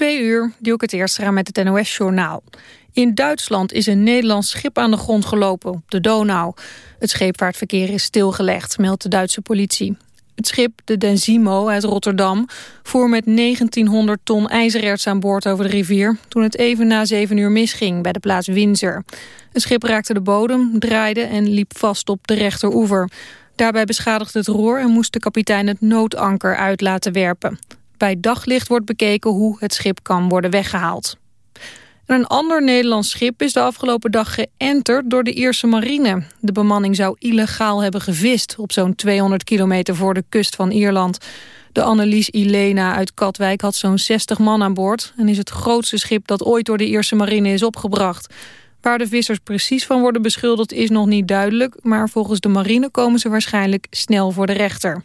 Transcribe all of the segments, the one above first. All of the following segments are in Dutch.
Twee uur, Dielke het eerst gaan met het NOS-journaal. In Duitsland is een Nederlands schip aan de grond gelopen, op de Donau. Het scheepvaartverkeer is stilgelegd, meldt de Duitse politie. Het schip, de Denzimo uit Rotterdam, voer met 1900 ton ijzererts aan boord over de rivier... toen het even na zeven uur misging bij de plaats Windsor. Het schip raakte de bodem, draaide en liep vast op de rechteroever. Daarbij beschadigde het roer en moest de kapitein het noodanker uit laten werpen. Bij daglicht wordt bekeken hoe het schip kan worden weggehaald. een ander Nederlands schip is de afgelopen dag geënterd door de Ierse marine. De bemanning zou illegaal hebben gevist op zo'n 200 kilometer voor de kust van Ierland. De Annelies Ilena uit Katwijk had zo'n 60 man aan boord... en is het grootste schip dat ooit door de Ierse marine is opgebracht. Waar de vissers precies van worden beschuldigd is nog niet duidelijk... maar volgens de marine komen ze waarschijnlijk snel voor de rechter.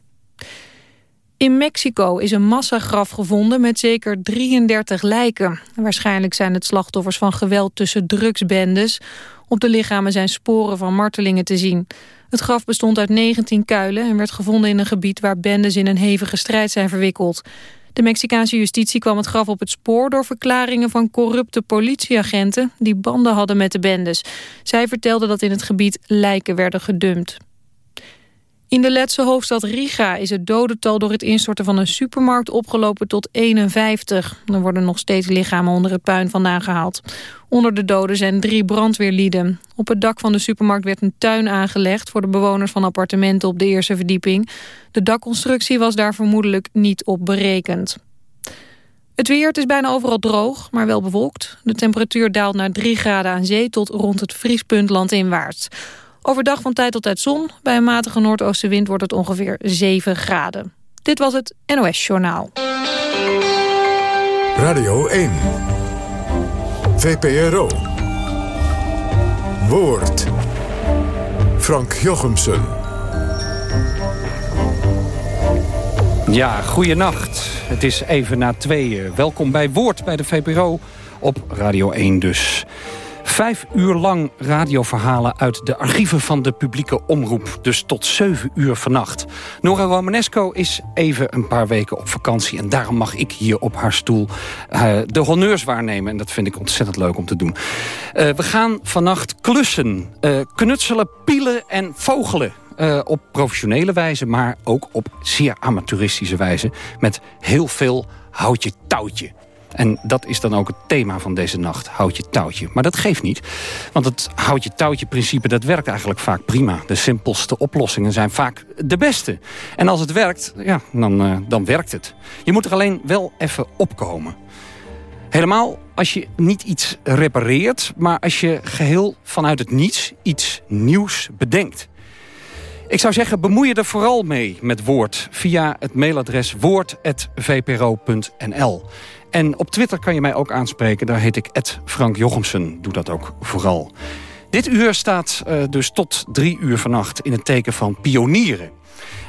In Mexico is een massagraf gevonden met zeker 33 lijken. Waarschijnlijk zijn het slachtoffers van geweld tussen drugsbendes. Op de lichamen zijn sporen van martelingen te zien. Het graf bestond uit 19 kuilen en werd gevonden in een gebied waar bendes in een hevige strijd zijn verwikkeld. De Mexicaanse justitie kwam het graf op het spoor door verklaringen van corrupte politieagenten die banden hadden met de bendes. Zij vertelden dat in het gebied lijken werden gedumpt. In de Letse hoofdstad Riga is het dodental door het instorten van een supermarkt opgelopen tot 51. Er worden nog steeds lichamen onder het puin vandaan gehaald. Onder de doden zijn drie brandweerlieden. Op het dak van de supermarkt werd een tuin aangelegd voor de bewoners van appartementen op de eerste verdieping. De dakconstructie was daar vermoedelijk niet op berekend. Het weer, is bijna overal droog, maar wel bewolkt. De temperatuur daalt naar 3 graden aan zee tot rond het vriespunt landinwaarts. Overdag van tijd tot tijd zon. Bij een matige noordoostenwind wordt het ongeveer 7 graden. Dit was het NOS Journaal. Radio 1. VPRO. Woord. Frank Jochemsen. Ja, goeienacht. Het is even na tweeën. Welkom bij Woord bij de VPRO op Radio 1 dus. Vijf uur lang radioverhalen uit de archieven van de publieke omroep. Dus tot zeven uur vannacht. Nora Romanesco is even een paar weken op vakantie... en daarom mag ik hier op haar stoel uh, de honneurs waarnemen. En dat vind ik ontzettend leuk om te doen. Uh, we gaan vannacht klussen, uh, knutselen, pielen en vogelen. Op professionele wijze, maar ook op zeer amateuristische wijze. Met heel veel houtje touwtje. En dat is dan ook het thema van deze nacht, houd je touwtje. Maar dat geeft niet, want het houd je touwtje principe... dat werkt eigenlijk vaak prima. De simpelste oplossingen zijn vaak de beste. En als het werkt, ja, dan, uh, dan werkt het. Je moet er alleen wel even opkomen. Helemaal als je niet iets repareert... maar als je geheel vanuit het niets iets nieuws bedenkt. Ik zou zeggen, bemoei je er vooral mee met Woord... via het mailadres woord.vpro.nl. En op Twitter kan je mij ook aanspreken. Daar heet ik Frank Jochemsen. Doe dat ook vooral. Dit uur staat uh, dus tot drie uur vannacht in het teken van pionieren.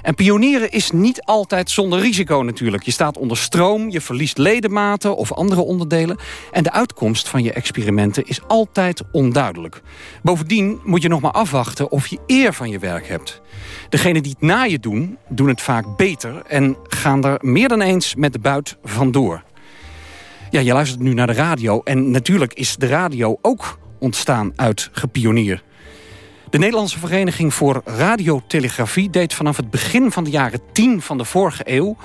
En pionieren is niet altijd zonder risico natuurlijk. Je staat onder stroom, je verliest ledematen of andere onderdelen... en de uitkomst van je experimenten is altijd onduidelijk. Bovendien moet je nog maar afwachten of je eer van je werk hebt. Degenen die het na je doen, doen het vaak beter... en gaan er meer dan eens met de buit vandoor. Ja, je luistert nu naar de radio. En natuurlijk is de radio ook ontstaan uit gepionier. De Nederlandse Vereniging voor Radiotelegrafie... deed vanaf het begin van de jaren 10 van de vorige eeuw...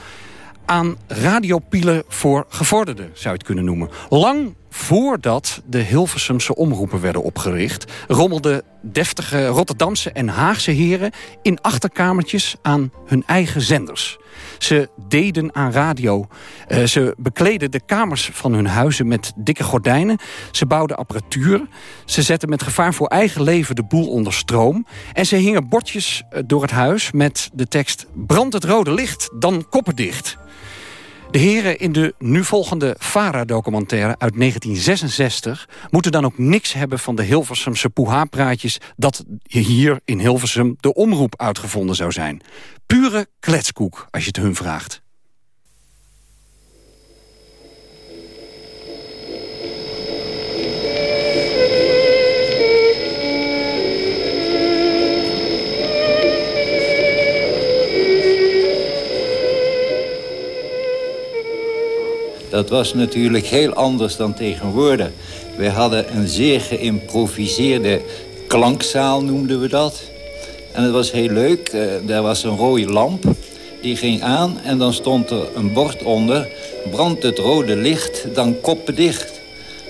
aan radiopielen voor gevorderden, zou je het kunnen noemen. Lang voordat de Hilversumse omroepen werden opgericht... rommelden deftige Rotterdamse en Haagse heren... in achterkamertjes aan hun eigen zenders. Ze deden aan radio. Uh, ze bekleden de kamers van hun huizen met dikke gordijnen. Ze bouwden apparatuur. Ze zetten met gevaar voor eigen leven de boel onder stroom. En ze hingen bordjes eh, door het huis met de tekst... brand het rode licht, dan koppen dicht. De heren in de nu volgende VARA-documentaire uit 1966... moeten dan ook niks hebben van de Hilversumse poeha-praatjes... dat hier in Hilversum de omroep uitgevonden zou zijn. Pure kletskoek, als je het hun vraagt. Dat was natuurlijk heel anders dan tegenwoordig. Wij hadden een zeer geïmproviseerde klankzaal, noemden we dat. En het was heel leuk. Uh, daar was een rode lamp. Die ging aan en dan stond er een bord onder. Brandt het rode licht, dan koppen dicht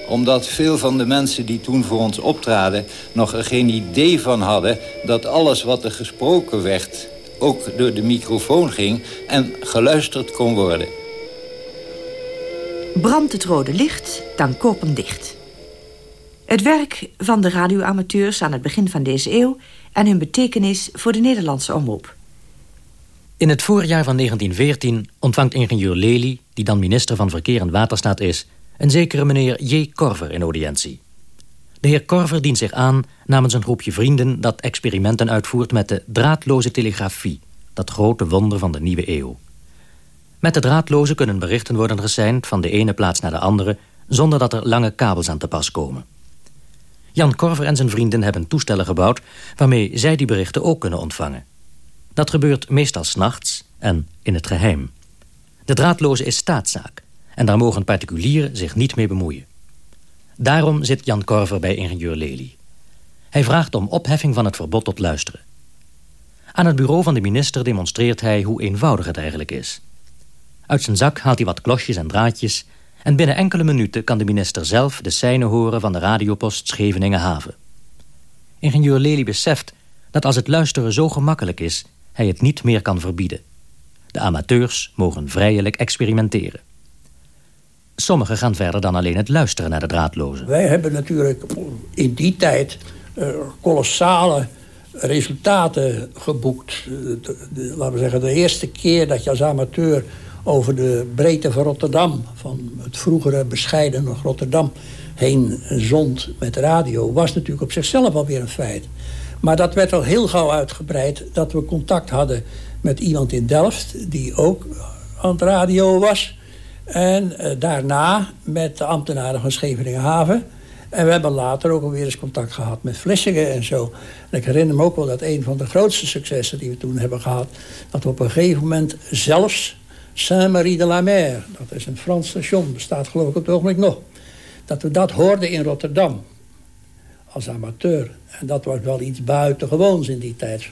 omdat veel van de mensen die toen voor ons optraden... nog geen idee van hadden dat alles wat er gesproken werd... ook door de microfoon ging en geluisterd kon worden. Brandt het rode licht, dan kopen dicht. Het werk van de radioamateurs aan het begin van deze eeuw... en hun betekenis voor de Nederlandse omroep. In het voorjaar van 1914 ontvangt ingenieur Lely... die dan minister van Verkeer en Waterstaat is een zekere meneer J. Korver in audiëntie. De heer Korver dient zich aan namens een groepje vrienden... dat experimenten uitvoert met de draadloze telegrafie... dat grote wonder van de nieuwe eeuw. Met de draadloze kunnen berichten worden geseind van de ene plaats naar de andere... zonder dat er lange kabels aan te pas komen. Jan Korver en zijn vrienden hebben toestellen gebouwd... waarmee zij die berichten ook kunnen ontvangen. Dat gebeurt meestal s'nachts en in het geheim. De draadloze is staatszaak en daar mogen particulieren zich niet mee bemoeien. Daarom zit Jan Korver bij ingenieur Lely. Hij vraagt om opheffing van het verbod tot luisteren. Aan het bureau van de minister demonstreert hij hoe eenvoudig het eigenlijk is. Uit zijn zak haalt hij wat klosjes en draadjes... en binnen enkele minuten kan de minister zelf de seinen horen... van de radiopost Scheveningen-Haven. Ingenieur Lely beseft dat als het luisteren zo gemakkelijk is... hij het niet meer kan verbieden. De amateurs mogen vrijelijk experimenteren. Sommigen gaan verder dan alleen het luisteren naar de draadloze. Wij hebben natuurlijk in die tijd uh, kolossale resultaten geboekt. De, laten we zeggen, de eerste keer dat je als amateur over de breedte van Rotterdam... van het vroegere bescheiden Rotterdam heen zond met radio... was natuurlijk op zichzelf alweer een feit. Maar dat werd al heel gauw uitgebreid dat we contact hadden met iemand in Delft... die ook aan het radio was... En uh, daarna met de ambtenaren van Scheveningen En we hebben later ook alweer eens contact gehad met Vlissingen en zo. En ik herinner me ook wel dat een van de grootste successen die we toen hebben gehad... dat we op een gegeven moment zelfs Saint-Marie de la Mer... dat is een Frans station, bestaat geloof ik op het ogenblik nog... dat we dat hoorden in Rotterdam als amateur. En dat was wel iets buitengewoons in die tijd.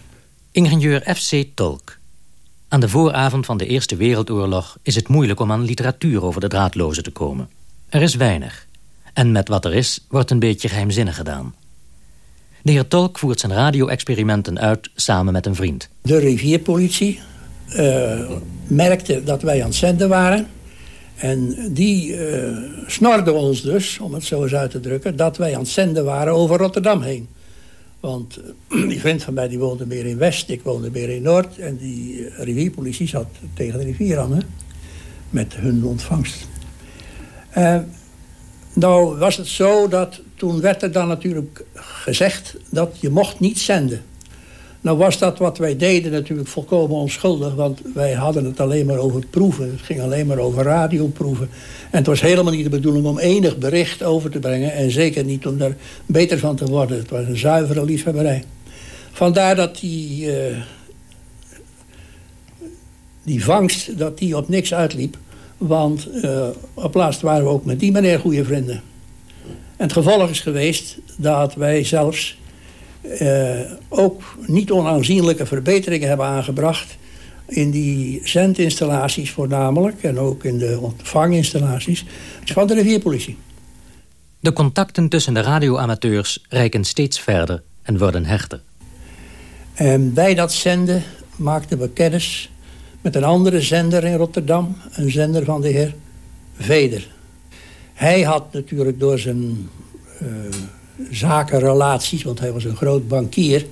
Ingenieur F.C. Tolk aan de vooravond van de Eerste Wereldoorlog is het moeilijk om aan literatuur over de draadloze te komen. Er is weinig. En met wat er is, wordt een beetje geheimzinnig gedaan. De heer Tolk voert zijn radio-experimenten uit samen met een vriend. De rivierpolitie uh, merkte dat wij aan het zenden waren. En die uh, snorde ons dus, om het zo eens uit te drukken... dat wij aan het zenden waren over Rotterdam heen. Want eh, die vriend van mij die woonde meer in West, ik woonde meer in Noord. En die rivierpolitie zat tegen de rivier aan, hè, met hun ontvangst. Nou was het zo dat toen werd er dan natuurlijk gezegd dat je mocht niet zenden. Nou was dat wat wij deden natuurlijk volkomen onschuldig... want wij hadden het alleen maar over proeven. Het ging alleen maar over radioproeven. En het was helemaal niet de bedoeling om enig bericht over te brengen... en zeker niet om daar beter van te worden. Het was een zuivere liefhebberij. Vandaar dat die, uh, die vangst dat die op niks uitliep... want uh, op laatst waren we ook met die meneer goede vrienden. En het gevolg is geweest dat wij zelfs ook niet onaanzienlijke verbeteringen hebben aangebracht in die zendinstallaties voornamelijk en ook in de ontvanginstallaties van de rivierpolitie. De contacten tussen de radioamateurs reiken steeds verder en worden hechter. En bij dat zenden maakten we kennis met een andere zender in Rotterdam, een zender van de heer Veder. Hij had natuurlijk door zijn uh, zakenrelaties, want hij was een groot bankier...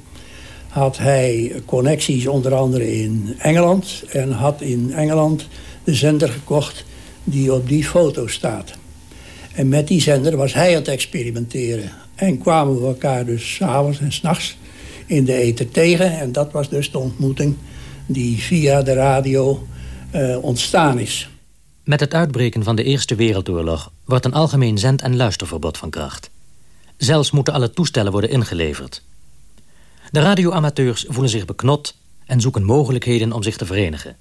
had hij connecties onder andere in Engeland... en had in Engeland de zender gekocht die op die foto staat. En met die zender was hij aan het experimenteren. En kwamen we elkaar dus s'avonds en s'nachts in de eten tegen. En dat was dus de ontmoeting die via de radio uh, ontstaan is. Met het uitbreken van de Eerste Wereldoorlog... wordt een algemeen zend- en luisterverbod van kracht. Zelfs moeten alle toestellen worden ingeleverd. De radioamateurs voelen zich beknot en zoeken mogelijkheden om zich te verenigen.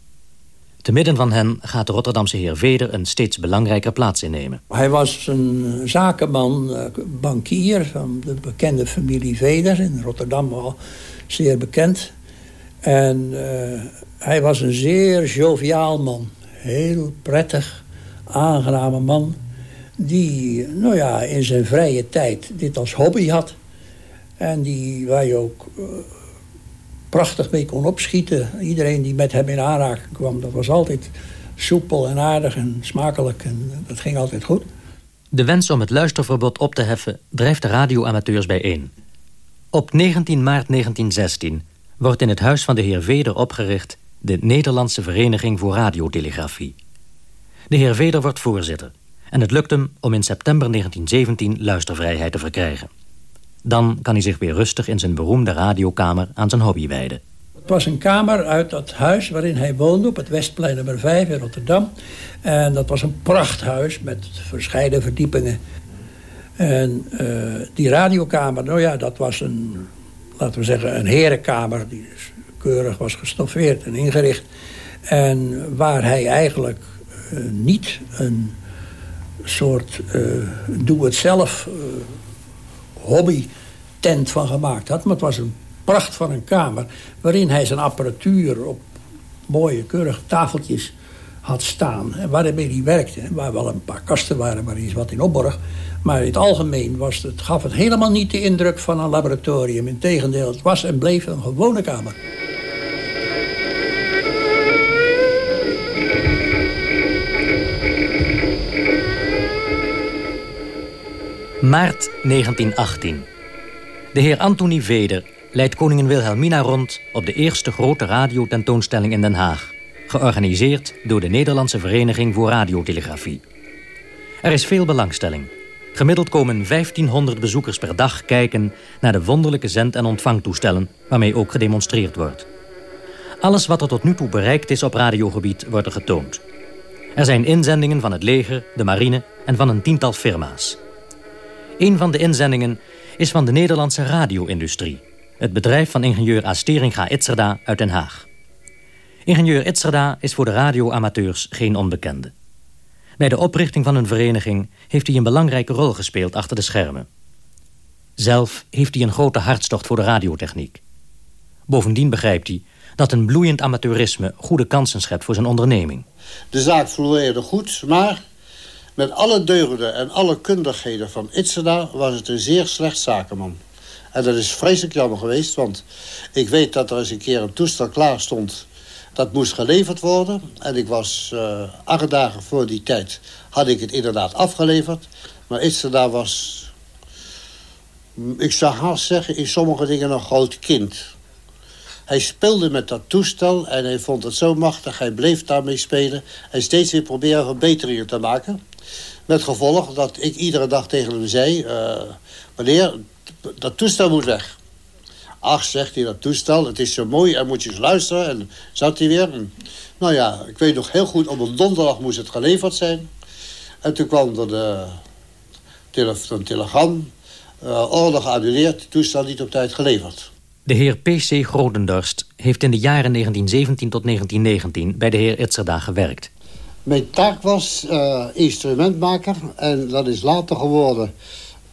Te midden van hen gaat de Rotterdamse heer Veder een steeds belangrijker plaats innemen. Hij was een zakenman, eh, bankier van de bekende familie Veder in Rotterdam al zeer bekend. En uh, hij was een zeer joviaal man. Heel prettig, aangename man. Die nou ja, in zijn vrije tijd dit als hobby had. En die, waar je ook uh, prachtig mee kon opschieten. Iedereen die met hem in aanraking kwam, dat was altijd soepel en aardig en smakelijk. En dat ging altijd goed. De wens om het luisterverbod op te heffen drijft de radioamateurs bijeen. Op 19 maart 1916 wordt in het huis van de heer Veder opgericht... de Nederlandse Vereniging voor Radiotelegrafie. De heer Veder wordt voorzitter... en het lukt hem om in september 1917 luistervrijheid te verkrijgen. Dan kan hij zich weer rustig in zijn beroemde radiokamer aan zijn hobby wijden. Het was een kamer uit dat huis waarin hij woonde... op het Westplein nummer 5 in Rotterdam. En dat was een prachthuis met verscheiden verdiepingen. En uh, die radiokamer, nou ja, dat was een, laten we zeggen, een herenkamer... die dus keurig was gestoffeerd en ingericht. En waar hij eigenlijk uh, niet een soort uh, doe-het-zelf hobby tent van gemaakt had. Maar het was een pracht van een kamer... waarin hij zijn apparatuur op mooie, keurige tafeltjes had staan. En waarmee hij werkte. Waar wel een paar kasten waren waar hij wat in opborg. Maar in het algemeen was het, gaf het helemaal niet de indruk van een laboratorium. Integendeel, het was en bleef een gewone kamer. Maart 1918. De heer Anthony Veder leidt koningin Wilhelmina rond... op de eerste grote radiotentoonstelling in Den Haag. Georganiseerd door de Nederlandse Vereniging voor Radiotelegrafie. Er is veel belangstelling. Gemiddeld komen 1500 bezoekers per dag kijken... naar de wonderlijke zend- en ontvangtoestellen... waarmee ook gedemonstreerd wordt. Alles wat er tot nu toe bereikt is op radiogebied wordt er getoond. Er zijn inzendingen van het leger, de marine en van een tiental firma's. Een van de inzendingen is van de Nederlandse radio-industrie. Het bedrijf van ingenieur Asteringa Itzerda uit Den Haag. Ingenieur Itzerda is voor de radioamateurs geen onbekende. Bij de oprichting van een vereniging heeft hij een belangrijke rol gespeeld achter de schermen. Zelf heeft hij een grote hartstocht voor de radiotechniek. Bovendien begrijpt hij dat een bloeiend amateurisme goede kansen schept voor zijn onderneming. De zaak floreerde goed, maar met alle deugden en alle kundigheden van Itzeda was het een zeer slecht zakenman. En dat is vreselijk jammer geweest, want ik weet dat er eens een keer een toestel klaar stond. Dat moest geleverd worden. En ik was uh, acht dagen voor die tijd, had ik het inderdaad afgeleverd. Maar Itzeda was, ik zou haast zeggen, in sommige dingen een groot kind. Hij speelde met dat toestel en hij vond het zo machtig. Hij bleef daarmee spelen en steeds weer proberen verbeteringen te maken. Met gevolg dat ik iedere dag tegen hem zei... Uh, meneer, dat toestel moet weg. Ach, zegt hij, dat toestel, het is zo mooi en moet je eens luisteren. En zat hij weer. nou ja, ik weet nog heel goed, op een donderdag moest het geleverd zijn. En toen kwam er de, tele, een telegram. Orde geannuleerd, toestel niet op tijd geleverd. De heer P.C. Grodendorst heeft in de jaren 1917 tot 1919 bij de heer Itzerda gewerkt. Mijn taak was uh, instrumentmaker en dat is later geworden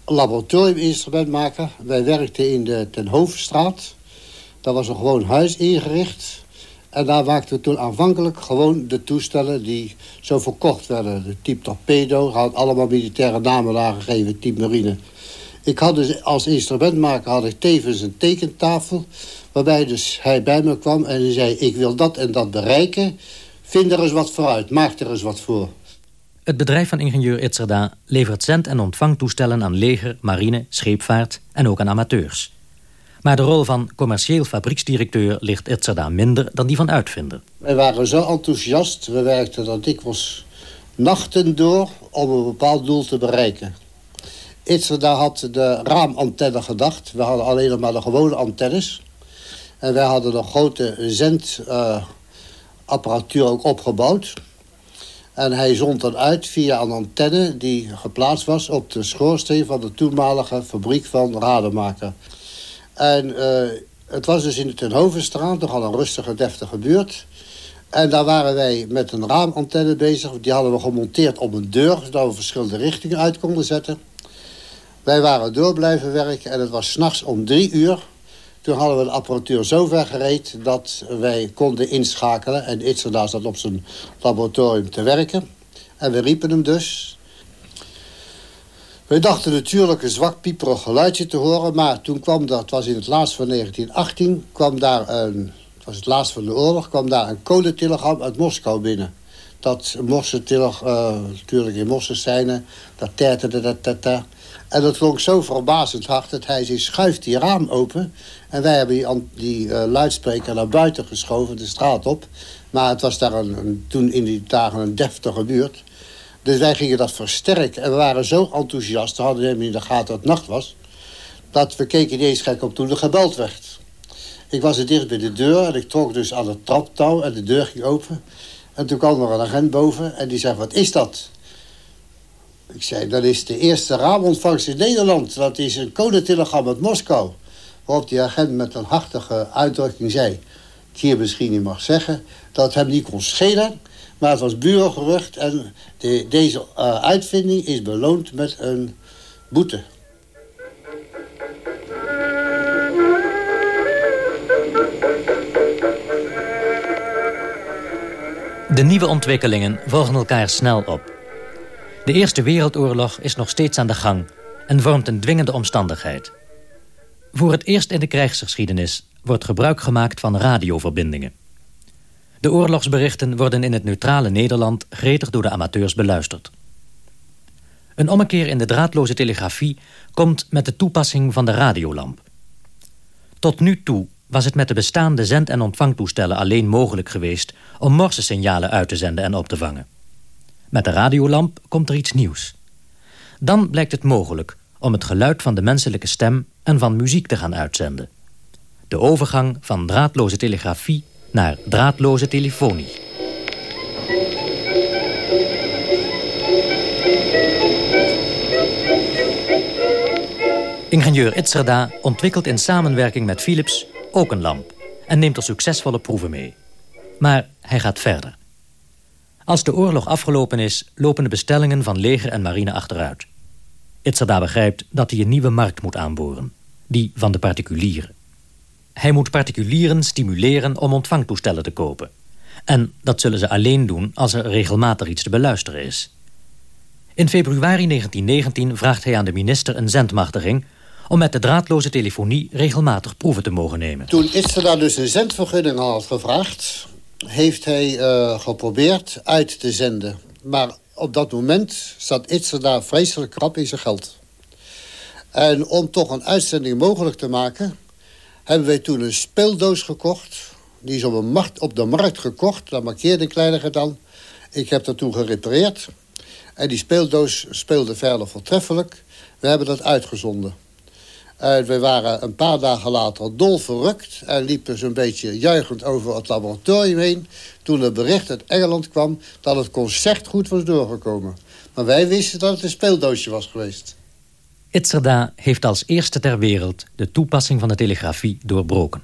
laboratoriuminstrumentmaker. Wij werkten in de Ten Hovenstraat. Daar was een gewoon huis ingericht. En daar maakten we toen aanvankelijk gewoon de toestellen die zo verkocht werden. De type torpedo, had allemaal militaire namen aangegeven, type marine. Ik had dus als instrumentmaker had ik tevens een tekentafel... waarbij dus hij bij me kwam en hij zei... ik wil dat en dat bereiken, vind er eens wat vooruit, maak er eens wat voor. Het bedrijf van ingenieur Itzerda levert zend- en ontvangtoestellen aan leger, marine, scheepvaart en ook aan amateurs. Maar de rol van commercieel fabrieksdirecteur ligt Itzerda minder dan die van uitvinder. Wij waren zo enthousiast, we werkten dan dikwijls nachten door om een bepaald doel te bereiken. Itzerda had de raamantenne gedacht. We hadden alleen nog maar de gewone antennes. En wij hadden een grote zendapparatuur ook opgebouwd. En hij zond dan uit via een antenne die geplaatst was... op de schoorsteen van de toenmalige fabriek van Rademaker. En uh, het was dus in de Tenhovenstraat, nogal een rustige, deftige buurt. En daar waren wij met een raamantenne bezig. Die hadden we gemonteerd op een deur... zodat we verschillende richtingen uit konden zetten. Wij waren door blijven werken en het was s'nachts om drie uur. Toen hadden we de apparatuur zo ver gereed dat wij konden inschakelen. En Itzerda zat op zijn laboratorium te werken. En we riepen hem dus. We dachten natuurlijk een zwak pieperig geluidje te horen... maar toen kwam dat, het was in het laatst van 1918... kwam daar een, het was het laatst van de oorlog... kwam daar een kodetelegram uit Moskou binnen. Dat morsentelegram, uh, natuurlijk in mossen zijn... dat terterde, dat, dat, en dat klonk zo verbazend hard dat hij zei, schuift die raam open. En wij hebben die, uh, luidspreker naar buiten geschoven, de straat op. Maar het was daar een, toen in die dagen een deftige buurt. Dus wij gingen dat versterken. En we waren zo enthousiast, we hadden helemaal in de gaten dat het nacht was... dat we keken eens gek op toen er gebeld werd. Ik was er dicht bij de deur en ik trok dus aan het traptouw en de deur ging open. En toen kwam er een agent boven en die zei, wat is dat? Ik zei, dat is de eerste raamontvangst in Nederland. Dat is een codetelegram uit Moskou. Waarop die agent met een hartige uitdrukking zei... ik hier misschien niet mag zeggen... dat hem niet kon schelen... maar het was burengerucht... en de, deze uh, uitvinding is beloond met een boete. De nieuwe ontwikkelingen volgen elkaar snel op. De Eerste Wereldoorlog is nog steeds aan de gang en vormt een dwingende omstandigheid. Voor het eerst in de krijgsgeschiedenis wordt gebruik gemaakt van radioverbindingen. De oorlogsberichten worden in het neutrale Nederland gretig door de amateurs beluisterd. Een ommekeer in de draadloze telegrafie komt met de toepassing van de radiolamp. Tot nu toe was het met de bestaande zend- en ontvangtoestellen alleen mogelijk geweest om morsesignalen uit te zenden en op te vangen. Met de radiolamp komt er iets nieuws. Dan blijkt het mogelijk om het geluid van de menselijke stem en van muziek te gaan uitzenden. De overgang van draadloze telegrafie naar draadloze telefonie. Ingenieur Itzerda ontwikkelt in samenwerking met Philips ook een lamp... en neemt er succesvolle proeven mee. Maar hij gaat verder. Als de oorlog afgelopen is, lopen de bestellingen van leger en marine achteruit. Itzerda begrijpt dat hij een nieuwe markt moet aanboren. Die van de particulieren. Hij moet particulieren stimuleren om ontvangtoestellen te kopen. En dat zullen ze alleen doen als er regelmatig iets te beluisteren is. In februari 1919 vraagt hij aan de minister een zendmachtiging... om met de draadloze telefonie regelmatig proeven te mogen nemen. Toen Itzerda dus een zendvergunning had gevraagd heeft hij uh, geprobeerd uit te zenden. Maar op dat moment zat Itzer daar vreselijk krap in zijn geld. En om toch een uitzending mogelijk te maken... hebben wij toen een speeldoos gekocht. Die is op, een markt, op de markt gekocht. Daar markeerde een kleine gedaan. Ik heb dat toen gerepareerd. En die speeldoos speelde verder voortreffelijk. We hebben dat uitgezonden. En we waren een paar dagen later dol verrukt... en liepen zo'n beetje juichend over het laboratorium heen... toen het bericht uit Engeland kwam dat het concert goed was doorgekomen. Maar wij wisten dat het een speeldoosje was geweest. Itzerda heeft als eerste ter wereld de toepassing van de telegrafie doorbroken.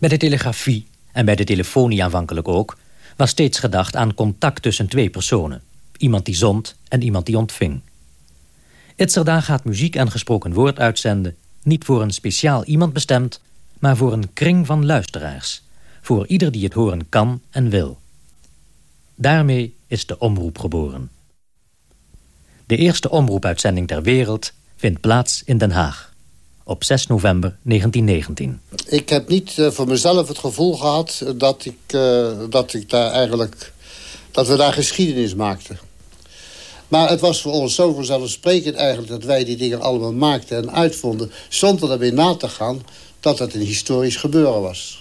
Bij de telegrafie, en bij de telefonie aanvankelijk ook... was steeds gedacht aan contact tussen twee personen. Iemand die zond en iemand die ontving. Itzerda gaat muziek en gesproken woord uitzenden... niet voor een speciaal iemand bestemd... maar voor een kring van luisteraars. Voor ieder die het horen kan en wil. Daarmee is de omroep geboren. De eerste omroepuitzending ter wereld vindt plaats in Den Haag. Op 6 november 1919. Ik heb niet uh, voor mezelf het gevoel gehad dat ik, uh, dat ik daar eigenlijk... dat we daar geschiedenis maakten. Maar het was voor ons zo vanzelfsprekend eigenlijk... dat wij die dingen allemaal maakten en uitvonden... zonder erbij na te gaan dat het een historisch gebeuren was.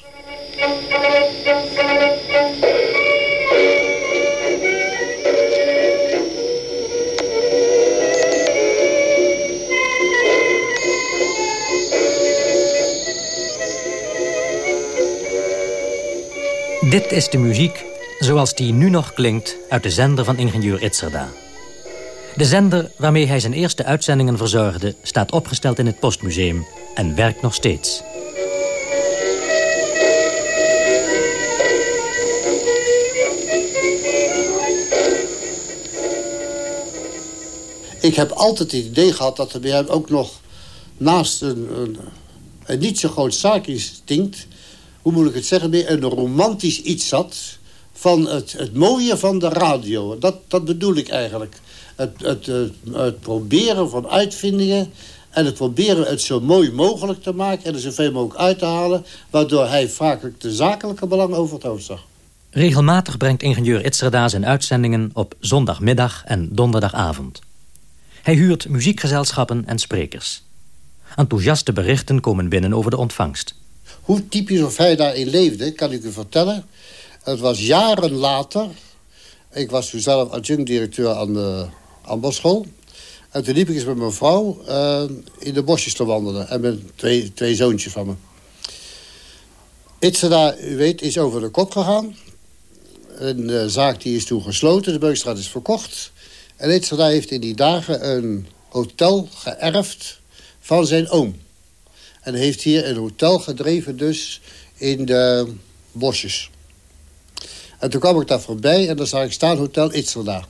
Dit is de muziek zoals die nu nog klinkt uit de zender van ingenieur Itzerda. De zender waarmee hij zijn eerste uitzendingen verzorgde... staat opgesteld in het Postmuseum en werkt nog steeds. Ik heb altijd het idee gehad dat er bij hem ook nog... naast een, een, niet zo groot zaakinstinct... hoe moet ik het zeggen, meer een romantisch iets zat... van het, het mooie van de radio. Dat, dat bedoel ik eigenlijk. Het, het, het, het proberen van uitvindingen... en het proberen het zo mooi mogelijk te maken... en er zoveel mogelijk uit te halen... waardoor hij vaak de zakelijke belang over het hoofd zag. Regelmatig brengt ingenieur Itzerda zijn uitzendingen op zondagmiddag en donderdagavond. Hij huurt muziekgezelschappen en sprekers. Enthousiaste berichten komen binnen over de ontvangst. Hoe typisch of hij daarin leefde, kan ik u vertellen. Het was jaren later. Ik was toen zelf adjunct-directeur aan de ambasschool. En toen liep ik eens met mijn vrouw uh, in de bosjes te wandelen. En met twee, twee zoontjes van me. Itzada, u weet, is over de kop gegaan. Een uh, zaak die is toen gesloten. De Beukstraat is verkocht. En Itzada heeft in die dagen een hotel geërfd van zijn oom. En heeft hier een hotel gedreven dus in de bosjes. En toen kwam ik daar voorbij en dan zag ik staan Hotel Itzerda.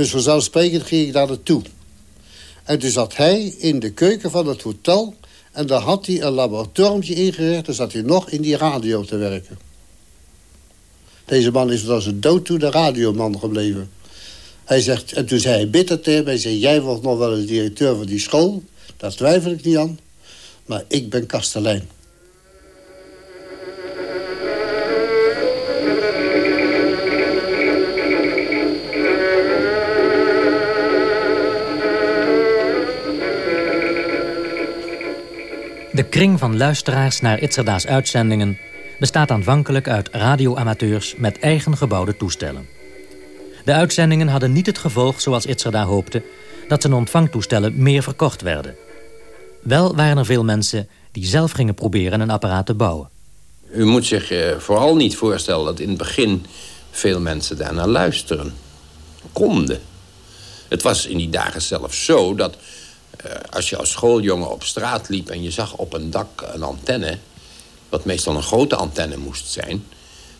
Dus vanzelfsprekend ging ik daar naartoe. En toen zat hij in de keuken van het hotel... en daar had hij een laboratoriumtje ingericht... en zat hij nog in die radio te werken. Deze man is als een dood toe de radioman gebleven. Hij zegt, en toen zei hij bitter tegen mij... Zei, jij wordt nog wel eens directeur van die school. Daar twijfel ik niet aan. Maar ik ben kastelein. De kring van luisteraars naar Itzerda's uitzendingen... bestaat aanvankelijk uit radioamateurs met eigen gebouwde toestellen. De uitzendingen hadden niet het gevolg, zoals Itzerda hoopte... dat zijn ontvangtoestellen meer verkocht werden. Wel waren er veel mensen die zelf gingen proberen een apparaat te bouwen. U moet zich eh, vooral niet voorstellen dat in het begin veel mensen daarnaar luisteren. Konden. Het was in die dagen zelfs zo dat als je als schooljongen op straat liep... en je zag op een dak een antenne... wat meestal een grote antenne moest zijn...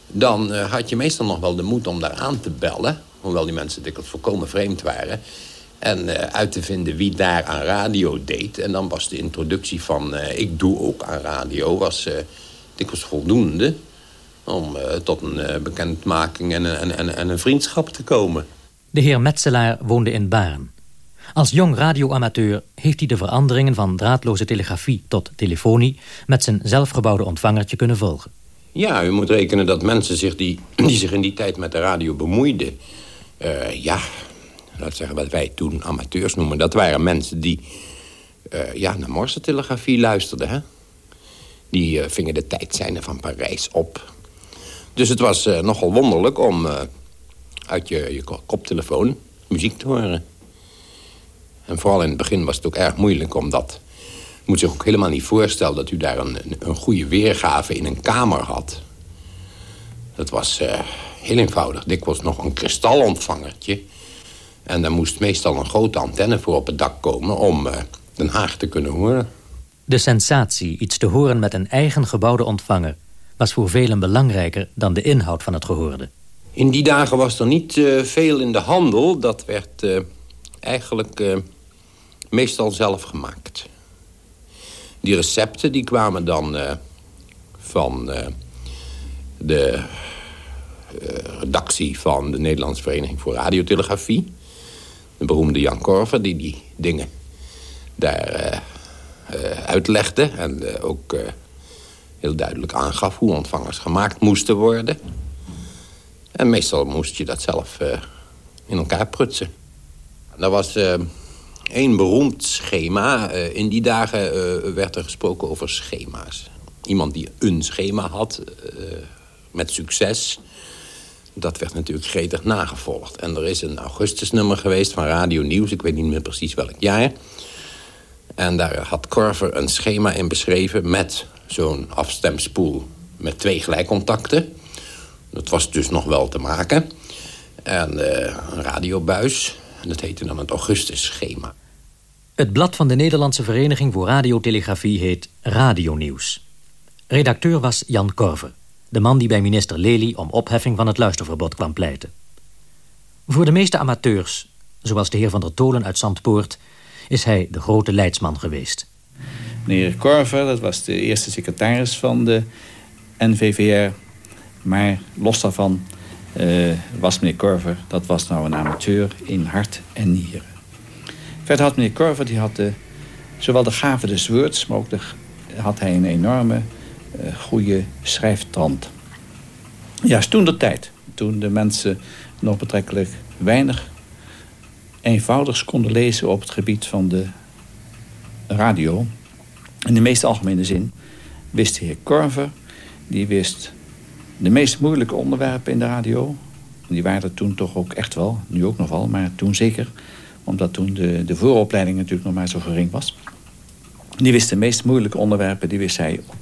dan uh, had je meestal nog wel de moed om daar aan te bellen... hoewel die mensen dikwijls volkomen vreemd waren... en uh, uit te vinden wie daar aan radio deed. En dan was de introductie van ik doe ook aan radio... was dikwijls voldoende om tot een bekendmaking en, en, en, en een vriendschap te komen. De heer Metselaar woonde in Baarn. Als jong radioamateur heeft hij de veranderingen van draadloze telegrafie tot telefonie... met zijn zelfgebouwde ontvangertje kunnen volgen. Ja, u moet rekenen dat mensen zich die, die zich in die tijd met de radio bemoeiden... Uh, ja, laat zeggen wat wij toen amateurs noemen... dat waren mensen die uh, ja, naar morsentelegrafie luisterden. Hè? Die uh, vingen de tijdzijnen van Parijs op. Dus het was nogal wonderlijk om uit je koptelefoon muziek te horen. En vooral in het begin was het ook erg moeilijk, omdat... Je moet zich ook helemaal niet voorstellen dat u daar een, een goede weergave in een kamer had. Dat was uh, heel eenvoudig. Dikwijls nog een kristalontvangertje. En daar moest meestal een grote antenne voor op het dak komen... om uh, Den Haag te kunnen horen. De sensatie iets te horen met een eigen gebouwde ontvanger... was voor velen belangrijker dan de inhoud van het gehoorde. In die dagen was er niet uh, veel in de handel. Dat werd eigenlijk meestal zelf gemaakt. Die recepten die kwamen dan uh, van uh, de uh, redactie van de Nederlandse Vereniging voor Radiotelegrafie. De beroemde Jan Korver, die die dingen daar uitlegde. En ook heel duidelijk aangaf hoe ontvangers gemaakt moesten worden. En meestal moest je dat zelf in elkaar prutsen. Dat was een beroemd schema. Uh, in die dagen uh, werd er gesproken over schema's. Iemand die een schema had, uh, met succes... dat werd natuurlijk gretig nagevolgd. En er is een augustusnummer geweest van Radio Nieuws. Ik weet niet meer precies welk jaar. En daar had Korver een schema in beschreven... met zo'n afstemspoel met twee gelijkcontacten. Dat was dus nog wel te maken. En een radiobuis... Dat heette dan het Augustus-schema. Het blad van de Nederlandse Vereniging voor Radiotelegrafie heet Radionieuws. Redacteur was Jan Korver, de man die bij minister Lely om opheffing van het luisterverbod kwam pleiten. Voor de meeste amateurs zoals de heer Van der Tolen uit Zandpoort... is hij de grote leidsman geweest. Meneer Korver, dat was de eerste secretaris van de NVVR. Maar los daarvan uh, was meneer Korver, dat was nou een amateur in hart en nieren. Verder had meneer Korver, die had de, zowel de gave des woords... maar ook de, had hij een enorme uh, goede schrijftand. Juist toen de tijd, toen de mensen nog betrekkelijk weinig eenvoudigs konden lezen op het gebied van de radio. In de meest algemene zin wist de heer Korver, die wist de meest moeilijke onderwerpen in de radio. Die waren er toen toch ook echt wel, nu ook nog wel, maar toen zeker. Omdat toen de, de vooropleiding natuurlijk nog maar zo gering was. Die wist de meest moeilijke onderwerpen, die wist hij op,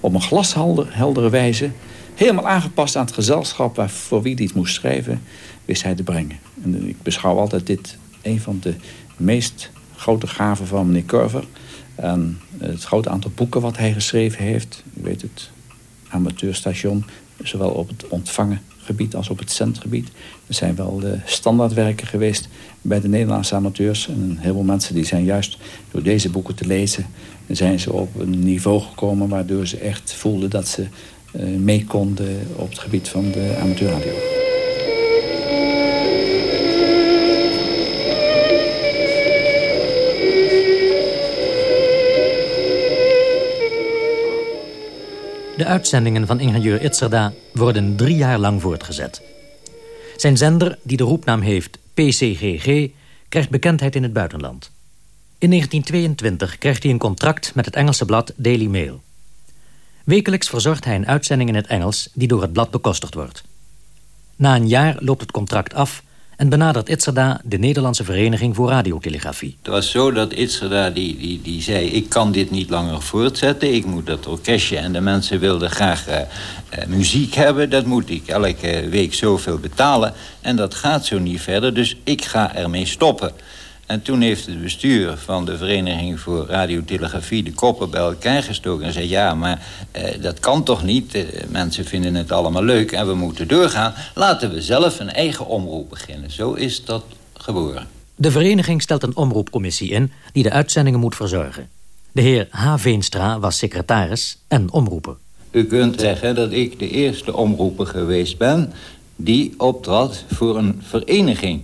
op een glasheldere wijze... helemaal aangepast aan het gezelschap waar, voor wie hij het moest schrijven... wist hij te brengen. En ik beschouw altijd dit een van de meest grote gaven van meneer Curver. En het grote aantal boeken wat hij geschreven heeft. U weet het, amateurstation. Zowel op het ontvangen gebied als op het zendgebied. Er zijn wel de standaardwerken geweest bij de Nederlandse amateurs. En heel veel mensen die zijn juist door deze boeken te lezen... zijn ze op een niveau gekomen waardoor ze echt voelden dat ze uh, mee konden op het gebied van de amateurradio. De uitzendingen van ingenieur Itzerda worden drie jaar lang voortgezet. Zijn zender, die de roepnaam heeft PCGG, krijgt bekendheid in het buitenland. In 1922 krijgt hij een contract met het Engelse blad Daily Mail. Wekelijks verzorgt hij een uitzending in het Engels die door het blad bekostigd wordt. Na een jaar loopt het contract af en benadert Itzerda de Nederlandse Vereniging voor Radiotelegrafie. Het was zo dat Itzerda die, die, die zei... ik kan dit niet langer voortzetten. Ik moet dat orkestje en de mensen wilden graag uh, uh, muziek hebben. Dat moet ik elke week zoveel betalen. En dat gaat zo niet verder, dus ik ga ermee stoppen. En toen heeft het bestuur van de Vereniging voor Radiotelegrafie... de koppen bij elkaar gestoken en zei... ja, maar eh, dat kan toch niet? Eh, mensen vinden het allemaal leuk en we moeten doorgaan. Laten we zelf een eigen omroep beginnen. Zo is dat geboren. De vereniging stelt een omroepcommissie in... die de uitzendingen moet verzorgen. De heer H. Veenstra was secretaris en omroeper. U kunt zeggen dat ik de eerste omroeper geweest ben... die optrad voor een vereniging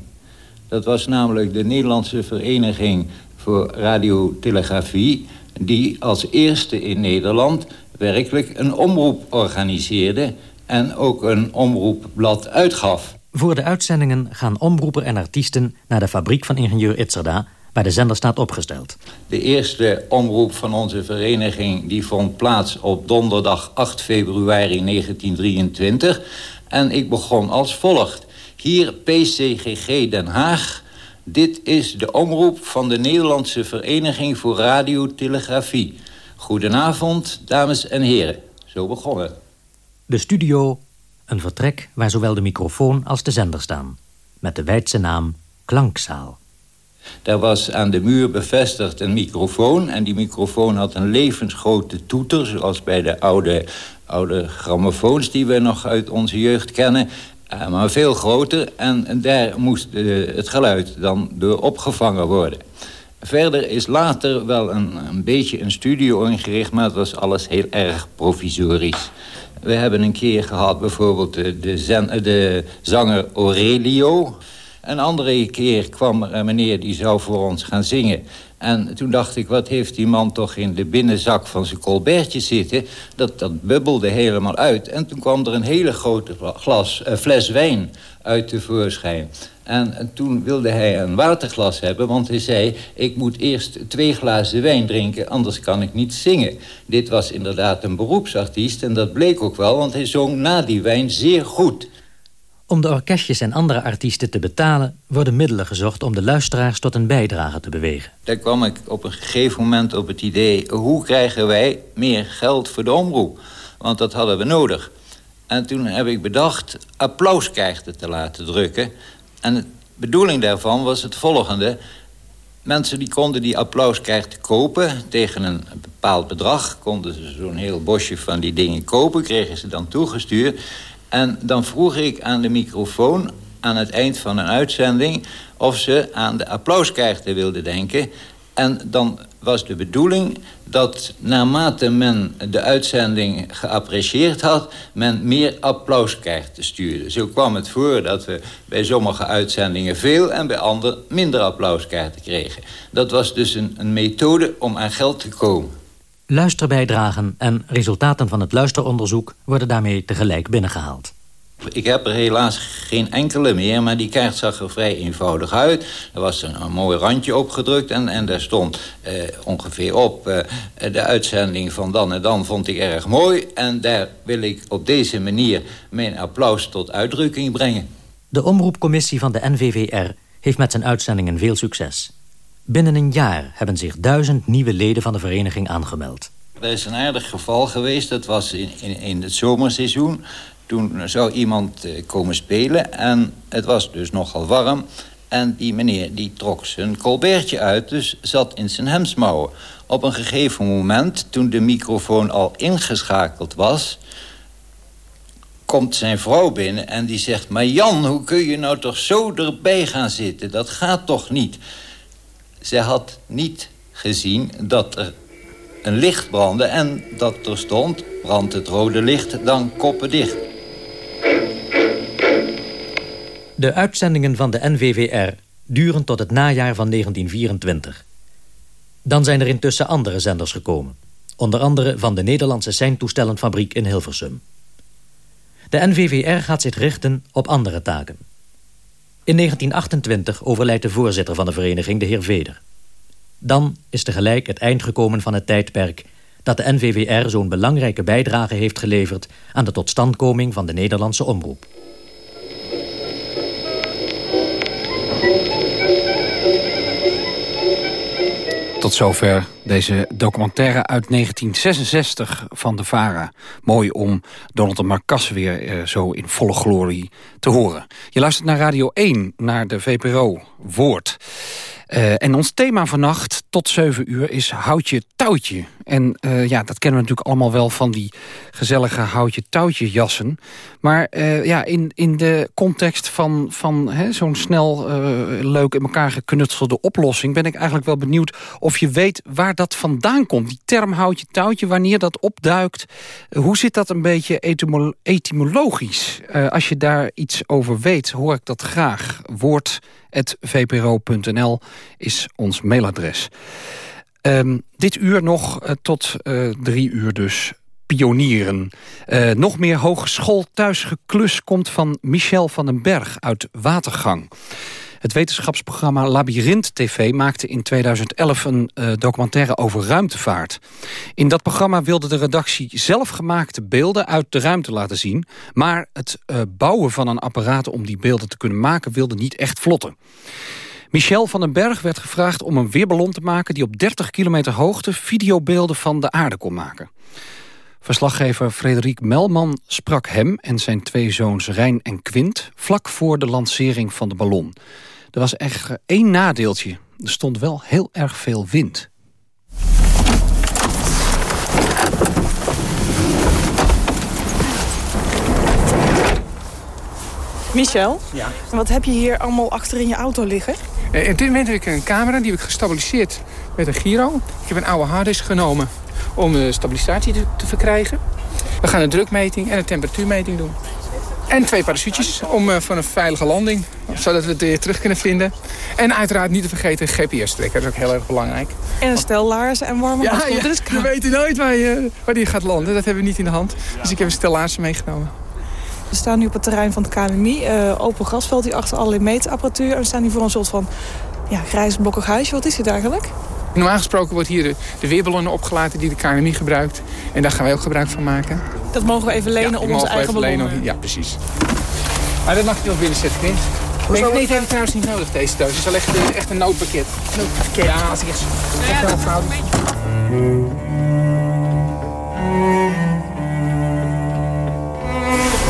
dat was namelijk de Nederlandse Vereniging voor Radiotelegrafie... die als eerste in Nederland werkelijk een omroep organiseerde... en ook een omroepblad uitgaf. Voor de uitzendingen gaan omroeper en artiesten naar de fabriek van ingenieur Itzerda waar de zender staat opgesteld. De eerste omroep van onze vereniging die vond plaats op donderdag 8 februari 1923. En ik begon als volgt. Hier PCGG Den Haag. Dit is de omroep van de Nederlandse Vereniging voor Radiotelegrafie. Goedenavond, dames en heren. Zo begonnen. De studio, een vertrek waar zowel de microfoon als de zender staan. Met de wijdse naam Klankzaal. Daar was aan de muur bevestigd een microfoon. En die microfoon had een levensgrote toeter... zoals bij de oude, oude grammofoons die we nog uit onze jeugd kennen. Uh, maar veel groter. En daar moest uh, het geluid dan door opgevangen worden. Verder is later wel een, een beetje een studio ingericht... maar het was alles heel erg provisorisch. We hebben een keer gehad bijvoorbeeld de, de, zen, de zanger Aurelio... Een andere keer kwam er een meneer die zou voor ons gaan zingen. En toen dacht ik, wat heeft die man toch in de binnenzak van zijn colbertje zitten? Dat, dat bubbelde helemaal uit. En toen kwam er een hele grote glas, uh, fles wijn uit tevoorschijn. En, en toen wilde hij een waterglas hebben, want hij zei... ik moet eerst twee glazen wijn drinken, anders kan ik niet zingen. Dit was inderdaad een beroepsartiest en dat bleek ook wel... want hij zong na die wijn zeer goed... Om de orkestjes en andere artiesten te betalen... worden middelen gezocht om de luisteraars tot een bijdrage te bewegen. Daar kwam ik op een gegeven moment op het idee... hoe krijgen wij meer geld voor de omroep? Want dat hadden we nodig. En toen heb ik bedacht applauskaarten te laten drukken. En de bedoeling daarvan was het volgende... Mensen die konden die applauskaarten kopen tegen een bepaald bedrag. Konden ze zo'n heel bosje van die dingen kopen, kregen ze dan toegestuurd. En dan vroeg ik aan de microfoon aan het eind van een uitzending... of ze aan de applauskaarten wilden denken. En dan was de bedoeling dat naarmate men de uitzending geapprecieerd had... men meer applauskaarten stuurde. Zo kwam het voor dat we bij sommige uitzendingen veel... en bij andere minder applauskaarten kregen. Dat was dus een, een methode om aan geld te komen. Luisterbijdragen en resultaten van het luisteronderzoek... worden daarmee tegelijk binnengehaald. Ik heb er helaas geen enkele meer, maar die kaart zag er vrij eenvoudig uit. Er was een, een mooi randje opgedrukt en, en daar stond eh, ongeveer op... Eh, de uitzending van dan en dan vond ik erg mooi... en daar wil ik op deze manier mijn applaus tot uitdrukking brengen. De omroepcommissie van de NVVR heeft met zijn uitzendingen veel succes. Binnen een jaar hebben zich duizend nieuwe leden van de vereniging aangemeld. Er is een aardig geval geweest, dat was in, in, in het zomerseizoen... Toen zou iemand eh, komen spelen en het was dus nogal warm. En die meneer die trok zijn colbertje uit, dus zat in zijn hemsmouwen. Op een gegeven moment, toen de microfoon al ingeschakeld was... komt zijn vrouw binnen en die zegt... maar Jan, hoe kun je nou toch zo erbij gaan zitten? Dat gaat toch niet? Zij had niet gezien dat er een licht brandde... en dat er stond, brandt het rode licht, dan koppen dicht. De uitzendingen van de NVVR duren tot het najaar van 1924. Dan zijn er intussen andere zenders gekomen. Onder andere van de Nederlandse seintoestellenfabriek in Hilversum. De NVVR gaat zich richten op andere taken. In 1928 overlijdt de voorzitter van de vereniging, de heer Veder. Dan is tegelijk het eind gekomen van het tijdperk... dat de NVVR zo'n belangrijke bijdrage heeft geleverd... aan de totstandkoming van de Nederlandse omroep. Tot zover deze documentaire uit 1966 van de VARA. Mooi om Donald de Marcas weer eh, zo in volle glorie te horen. Je luistert naar Radio 1, naar de VPRO Woord. Uh, en ons thema vannacht tot 7 uur is houtje touwtje. En uh, ja, dat kennen we natuurlijk allemaal wel van die gezellige houtje touwtje jassen. Maar uh, ja, in, in de context van, van zo'n snel leuk in elkaar geknutselde oplossing... ben ik eigenlijk wel benieuwd of je weet waar dat vandaan komt. Die term houtje touwtje, wanneer dat opduikt. hoe zit dat een beetje etymolo etymologisch? als je daar iets over weet, hoor ik dat graag. Woord vpro.nl is ons mailadres. Um, dit uur nog uh, tot uh, drie uur dus pionieren. Uh, nog meer hogeschool thuisgeklus komt van Michel van den Berg uit Watergang. Het wetenschapsprogramma Labyrinth TV maakte in 2011 een uh, documentaire over ruimtevaart. In dat programma wilde de redactie zelfgemaakte beelden uit de ruimte laten zien. Maar het uh, bouwen van een apparaat om die beelden te kunnen maken wilde niet echt vlotten. Michel van den Berg werd gevraagd om een weerballon te maken... die op 30 kilometer hoogte videobeelden van de aarde kon maken. Verslaggever Frederik Melman sprak hem en zijn twee zoons Rijn en Quint... vlak voor de lancering van de ballon. Er was echt één nadeeltje. Er stond wel heel erg veel wind. Michel, ja. wat heb je hier allemaal achter in je auto liggen? Eh, in dit moment heb ik een camera, die heb ik gestabiliseerd met een gyro. Ik heb een oude harddisk genomen om de stabilisatie te, te verkrijgen. We gaan een drukmeting en een temperatuurmeting doen. En twee parachutes om, uh, voor een veilige landing. Zodat we het weer terug kunnen vinden. En uiteraard niet te vergeten GPS-trekker. Dat is ook heel erg belangrijk. En een stel laarzen en warme ja, ja, Je weet nooit waar, je, waar die gaat landen. Dat hebben we niet in de hand. Dus ik heb een stel laarzen meegenomen. We staan nu op het terrein van het KNMI. Uh, open grasveld hier achter allerlei meetapparatuur. En we staan hier voor een soort van ja, grijs blokkig huisje. Wat is dit eigenlijk? Normaal gesproken wordt hier de, de weerballonnen opgelaten die de KNMI gebruikt. En daar gaan wij ook gebruik van maken. Dat mogen we even lenen ja, om onze eigen ballonnen? Lenen. Ja, precies. Maar dat mag je wel binnen zetten, kind. Nee, nee, dat heeft trouwens niet nodig, deze thuis. Het is wel echt, echt een noodpakket. Noodpakket? Ja, als ik echt... Ja, echt wel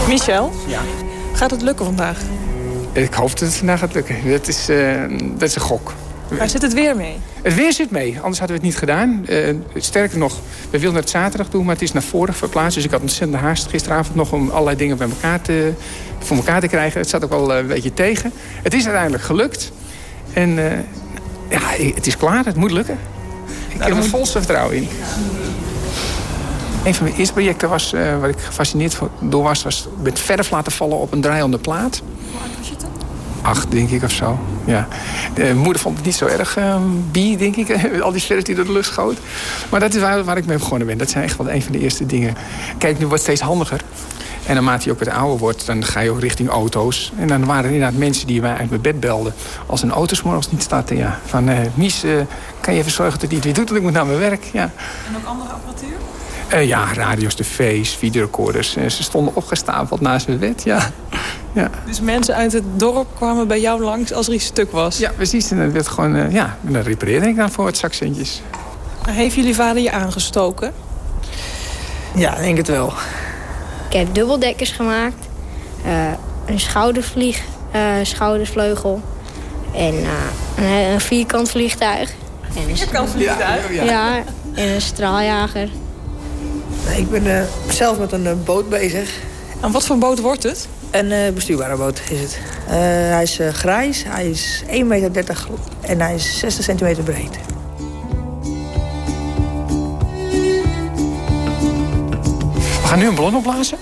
Michel? Ja? Gaat het lukken vandaag? Ik hoop dat het vandaag gaat lukken. Dat is, uh, dat is een gok. Waar zit het weer mee? Het weer zit mee, anders hadden we het niet gedaan. Uh, sterker nog, we wilden het zaterdag doen, maar het is naar voren verplaatst. Dus ik had ontzettend haast gisteravond nog om allerlei dingen bij elkaar te, voor elkaar te krijgen. Het zat ook wel een beetje tegen. Het is uiteindelijk gelukt. En uh, ja, het is klaar, het moet lukken. Ik nou, heb er volste vertrouwen in. Een van mijn eerste projecten was, uh, waar ik gefascineerd door was... was met verf laten vallen op een draaiende plaat. Acht, denk ik, of zo. Ja. De moeder vond het niet zo erg uh, bi, denk ik. Al die verf die door de lucht schoot. Maar dat is waar, waar ik mee begonnen ben. Dat zijn echt wel een van de eerste dingen. Kijk, nu wordt het steeds handiger. En naarmate je ook wat ouder wordt, dan ga je ook richting auto's. En dan waren er inderdaad mensen die mij uit mijn bed belden. Als een auto morgens niet staat, ja. Van, uh, Mies, uh, kan je even zorgen dat hij het weer doet, want ik moet naar mijn werk. Ja. En ook andere apparatuur? Uh, ja, radio's, tv's, videorecorders. ze stonden opgestapeld naast mijn bed, ja. Ja. Dus mensen uit het dorp kwamen bij jou langs als er iets stuk was? Ja, precies. En dan werd gewoon, ja, dan repareerde ik dan voor het zakcentjes. Heeft jullie vader je aangestoken? Ja, denk het wel. Ik heb dubbeldekkers gemaakt. Uh, een schoudervlieg, uh, schoudervleugel. En uh, een, een, vierkant vliegtuig. En een vierkant vliegtuig? Ja, ja, en een straaljager. Ik ben zelf met een boot bezig. En wat voor boot wordt het? Een bestuurbare boot is het. hij is grijs, hij is 1,30 meter en hij is 60 centimeter breed. We gaan nu een ballon opblazen.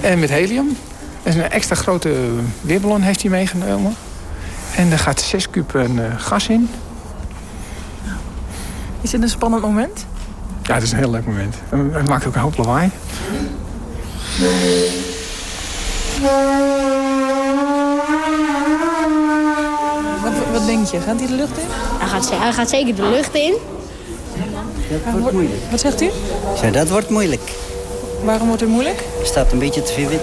En met helium. En een extra grote weerballon heeft hij meegenomen. En er gaat 6 kuben uh, gas in. Is dit een spannend moment? Ja, het is een heel leuk moment. Het maakt ook een hoop lawaai. Wat, wat denk je? Gaat hij de lucht in? Hij gaat, hij gaat zeker de lucht in. Dat wordt moeilijk. Wat zegt u? Ja, dat wordt moeilijk. Waarom wordt het moeilijk? Er staat een beetje te veel wind.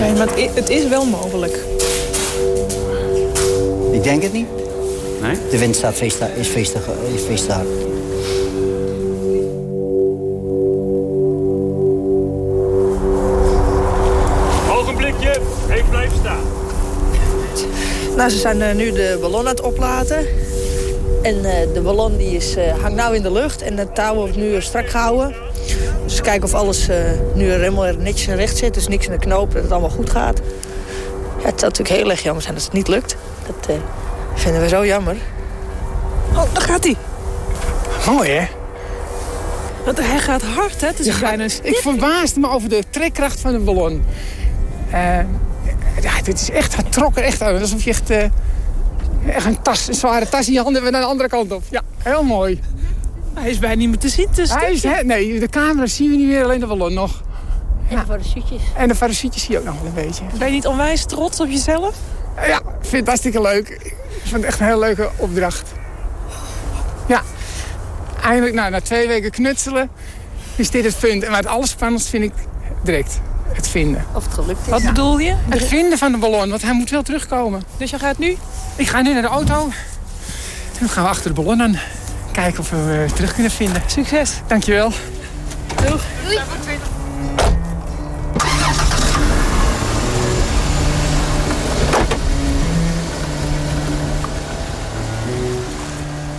Nee, maar het is wel mogelijk. Ik denk het niet. Nee? De wind staat feest, is is feestig hard. Nou, ze zijn uh, nu de ballon aan het oplaten. En uh, de ballon die is, uh, hangt nu in de lucht en het touw wordt nu strak gehouden. Dus kijken of alles uh, nu helemaal netjes en recht zit. Dus niks in de knoop, dat het allemaal goed gaat. Ja, het zou natuurlijk heel erg jammer zijn als het niet lukt. Dat vinden we zo jammer. Oh, daar gaat hij. Mooi, hè? Want hij gaat hard, hè? Het is ja, bijna ik verbaasde me over de trekkracht van de ballon. Ja, dit is echt getrokken. Echt, alsof je echt Echt een, tas, een zware tas in je handen en naar de andere kant op. Ja, heel mooi. Hij is bijna niet meer te zien tussen Hij is, Nee, de camera zien we niet meer, alleen de ballon nog. En de parachutjes. En de parachutjes zie je ook nog wel een beetje. Ben je niet onwijs trots op jezelf? Ja, ik vind het hartstikke leuk. Ik vind het echt een hele leuke opdracht. Ja, eindelijk nou, na twee weken knutselen is dit het punt. En maar het allerspannendst vind ik direct het vinden. Of het gelukt is. Wat bedoel je? Het vinden van de ballon, want hij moet wel terugkomen. Dus je gaat nu? Ik ga nu naar de auto. En dan gaan we achter de ballon aan kijken of we hem terug kunnen vinden. Succes. Dankjewel. Doeg. Doei.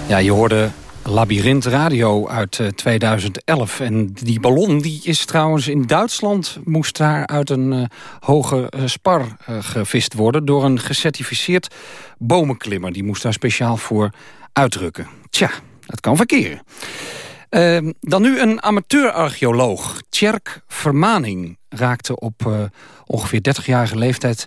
Ja, je hoorde Labyrinth Radio uit 2011. En die ballon die is trouwens in Duitsland... moest daar uit een uh, hoge uh, spar gevist worden... door een gecertificeerd bomenklimmer. Die moest daar speciaal voor uitdrukken. Tja, dat kan verkeren. Ehm, dan nu een amateurarcheoloog. Tjerk Vermaning raakte op ongeveer 30-jarige leeftijd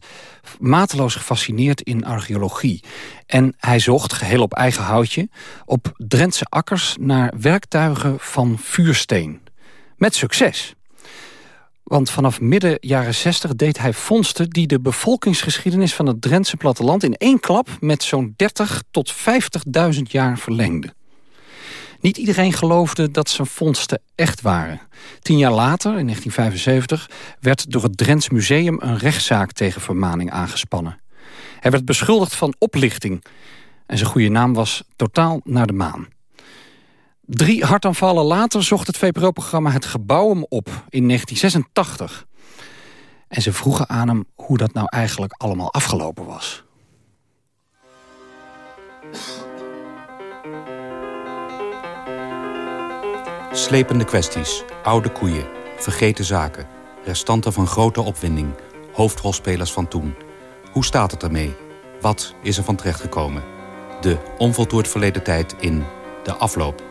mateloos gefascineerd in archeologie. En hij zocht, geheel op eigen houtje, op Drentse akkers naar werktuigen van vuursteen. Met succes. Want vanaf midden jaren 60 deed hij vondsten die de bevolkingsgeschiedenis van het Drentse platteland in één klap met zo'n 30 tot 50.000 jaar verlengde. Niet iedereen geloofde dat zijn vondsten echt waren. Tien jaar later, in 1975, werd door het Drents Museum een rechtszaak tegen Vermaning aangespannen. Hij werd beschuldigd van oplichting en zijn goede naam was totaal naar de maan. Drie hartaanvallen later zocht het VPRO-programma het gebouw hem op in 1986. En ze vroegen aan hem hoe dat nou eigenlijk allemaal afgelopen was. Slepende kwesties, oude koeien, vergeten zaken... restanten van grote opwinding, hoofdrolspelers van toen. Hoe staat het ermee? Wat is er van terechtgekomen? De onvoltooid verleden tijd in de afloop.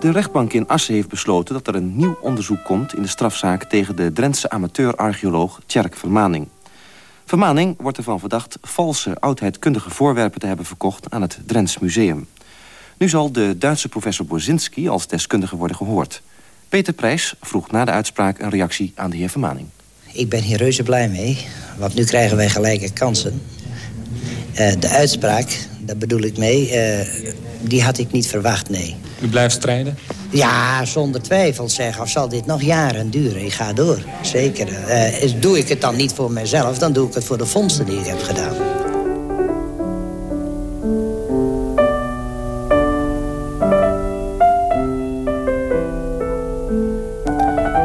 De rechtbank in Assen heeft besloten dat er een nieuw onderzoek komt... in de strafzaak tegen de Drentse amateur-archeoloog Tjerk Vermaning. Vermaning wordt ervan verdacht valse oudheidkundige voorwerpen te hebben verkocht... aan het Drents Museum. Nu zal de Duitse professor Bozinski als deskundige worden gehoord. Peter Prijs vroeg na de uitspraak een reactie aan de heer Vermaning. Ik ben hier reuze blij mee, want nu krijgen wij gelijke kansen. Uh, de uitspraak, daar bedoel ik mee, uh, die had ik niet verwacht, nee. U blijft strijden? Ja, zonder twijfel zeg. Of zal dit nog jaren duren? Ik ga door, zeker. Uh, doe ik het dan niet voor mezelf, dan doe ik het voor de vondsten die ik heb gedaan.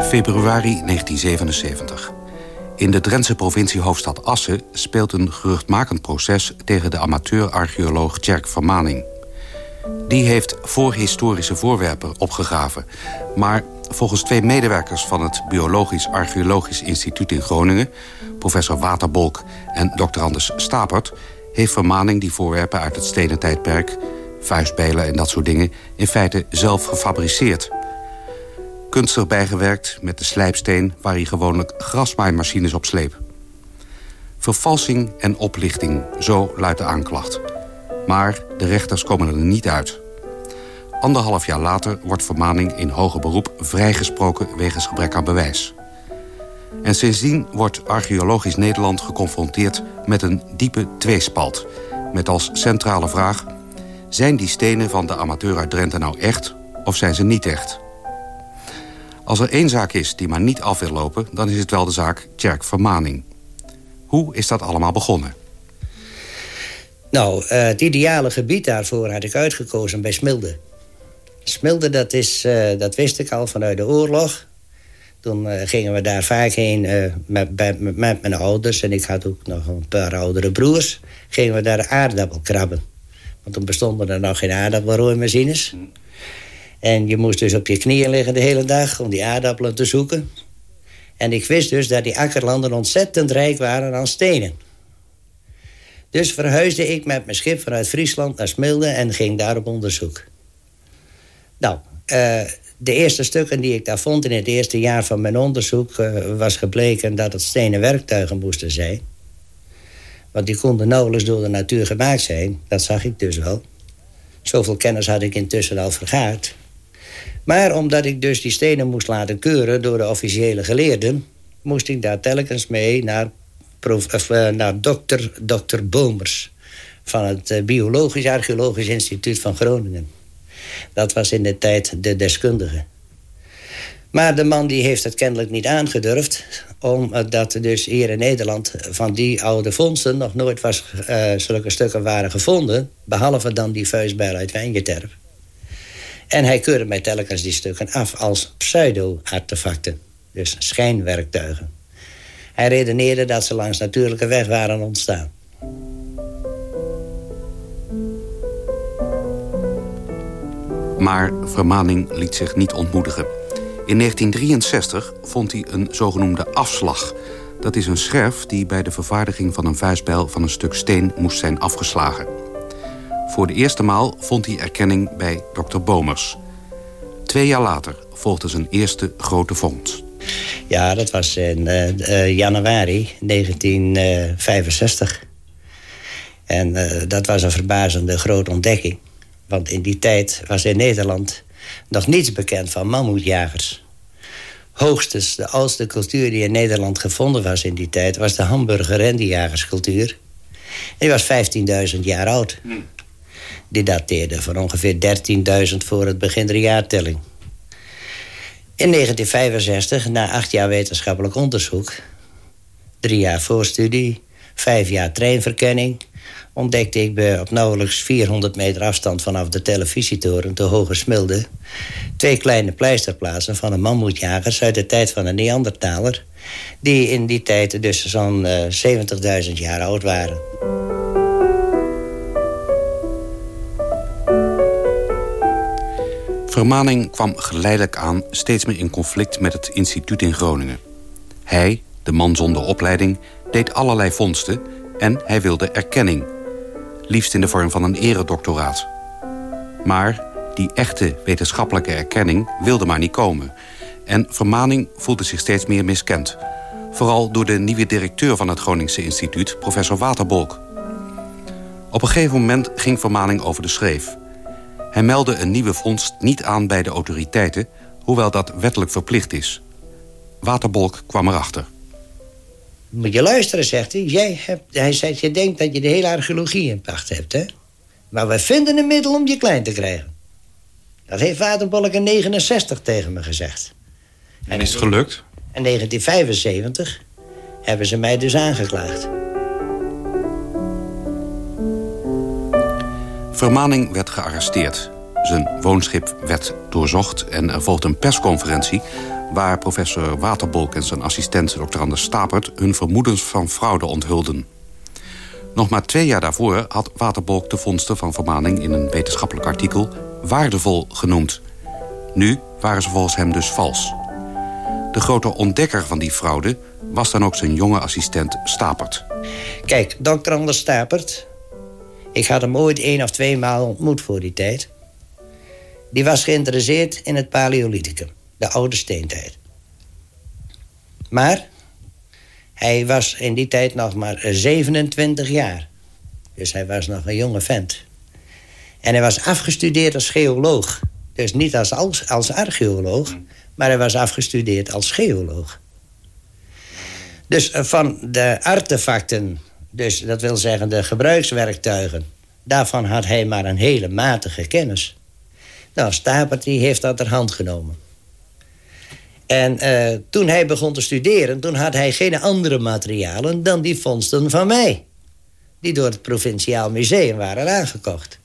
Februari 1977. In de Drentse provinciehoofdstad Assen speelt een geruchtmakend proces tegen de amateur-archeoloog Tjerk Vermaning. Die heeft voorhistorische voorwerpen opgegraven. Maar volgens twee medewerkers van het Biologisch Archeologisch Instituut in Groningen... professor Waterbolk en dr. Anders Stapert... heeft Vermaning die voorwerpen uit het stenen tijdperk... vuistbelen en dat soort dingen... in feite zelf gefabriceerd kunstig bijgewerkt met de slijpsteen... waar hij gewoonlijk grasmaaimachines op sleep. Vervalsing en oplichting, zo luidt de aanklacht. Maar de rechters komen er niet uit. Anderhalf jaar later wordt vermaning in hoger beroep vrijgesproken wegens gebrek aan bewijs. En sindsdien wordt archeologisch Nederland geconfronteerd met een diepe tweespalt. Met als centrale vraag... zijn die stenen van de amateur uit Drenthe nou echt of zijn ze niet echt? Als er één zaak is die maar niet af wil lopen... dan is het wel de zaak Tjerk Vermaning. Hoe is dat allemaal begonnen? Nou, uh, het ideale gebied daarvoor had ik uitgekozen bij Smilde. Smilde, dat, is, uh, dat wist ik al vanuit de oorlog. Toen uh, gingen we daar vaak heen met, met, met, mijn ouders... en ik had ook nog een paar oudere broers... gingen we daar aardappelkrabben. Want toen bestonden er nog geen aardappelrooimachines... En je moest dus op je knieën liggen de hele dag om die aardappelen te zoeken. En ik wist dus dat die akkerlanden ontzettend rijk waren aan stenen. Dus verhuisde ik met mijn schip vanuit Friesland naar Smilde en ging daar op onderzoek. Nou, uh, de eerste stukken die ik daar vond in het eerste jaar van mijn onderzoek... Uh, was gebleken dat het stenen werktuigen moesten zijn. Want die konden nauwelijks door de natuur gemaakt zijn. Dat zag ik dus wel. Zoveel kennis had ik intussen al vergaard. Maar omdat ik dus die stenen moest laten keuren door de officiële geleerden... moest ik daar telkens mee naar, of, uh, naar dokter, dokter Bomers... van het uh, Biologisch Archeologisch Instituut van Groningen. Dat was in de tijd de deskundige. Maar de man die heeft het kennelijk niet aangedurfd... omdat dus hier in Nederland van die oude vondsten... nog nooit was, uh, zulke stukken waren gevonden... behalve dan die vuistbijl uit Wijngeterp. En hij keurde mij telkens die stukken af als pseudo-artefacten. Dus schijnwerktuigen. Hij redeneerde dat ze langs natuurlijke weg waren ontstaan. Maar Vermaning liet zich niet ontmoedigen. In 1963 vond hij een zogenoemde afslag. Dat is een scherf die bij de vervaardiging van een vuistbijl... van een stuk steen moest zijn afgeslagen. Voor de eerste maal vond hij erkenning bij dokter Bomers. Twee jaar later volgde zijn eerste grote vondst. Ja, dat was in uh, januari 1965. En uh, dat was een verbazende grote ontdekking. Want in die tijd was in Nederland nog niets bekend van mammoetjagers. Hoogstens de oudste cultuur die in Nederland gevonden was in die tijd... was de Hamburger rendiagerscultuur. Die was 15.000 jaar oud. Hm. Die dateerde van ongeveer 13.000 voor het begin der jaartelling. In 1965, na acht jaar wetenschappelijk onderzoek... drie jaar voorstudie, vijf jaar treinverkenning... ontdekte ik op nauwelijks 400 meter afstand vanaf de televisietoren te Hoge Smilde... twee kleine pleisterplaatsen van een mammoetjagers uit de tijd van de Neandertaler... die in die tijd dus zo'n uh, eh, 70.000 jaar oud waren. Vermaning kwam geleidelijk aan steeds meer in conflict met het instituut in Groningen. Hij, de man zonder opleiding, deed allerlei vondsten en hij wilde erkenning. Liefst in de vorm van een eredoctoraat. Maar die echte wetenschappelijke erkenning wilde maar niet komen. En Vermaning voelde zich steeds meer miskend. Vooral door de nieuwe directeur van het Groningse instituut, professor Waterbolk. Op een gegeven moment ging Vermaning over de schreef. Hij meldde een nieuwe vondst niet aan bij de autoriteiten... hoewel dat wettelijk verplicht is. Waterbolk kwam erachter. Moet je luisteren, zegt hij. Jij hebt, hij zegt, je denkt dat je de hele archeologie in pacht hebt, hè? Maar we vinden een middel om je klein te krijgen. Dat heeft Waterbolk in 69 tegen me gezegd. En is het gelukt? In 1975 hebben ze mij dus aangeklaagd. Vermaning werd gearresteerd. Zijn woonschip werd doorzocht en er volgde een persconferentie... waar professor Waterbolk en zijn assistent Dr. Anders Stapert... hun vermoedens van fraude onthulden. Nog maar twee jaar daarvoor had Waterbolk de vondsten van Vermaning... in een wetenschappelijk artikel waardevol genoemd. Nu waren ze volgens hem dus vals. De grote ontdekker van die fraude was dan ook zijn jonge assistent Stapert. Kijk, dokter Anders Stapert... ik had hem ooit één of twee maal ontmoet voor die tijd... die was geïnteresseerd in het Paleolithicum, de oude steentijd. Maar hij was in die tijd nog maar 27 jaar. Dus hij was nog een jonge vent. En hij was afgestudeerd als geoloog. Dus niet als, als, als archeoloog, maar hij was afgestudeerd als geoloog. Dus eh, van de artefacten, dus dat wil zeggen de gebruikswerktuigen... daarvan had hij maar een hele matige kennis. Nou, Stapert heeft dat ter hand genomen. En uh, toen hij begon te studeren, toen had hij geen andere materialen... dan die vondsten van mij. Die door het Provinciaal Museum waren aangekocht.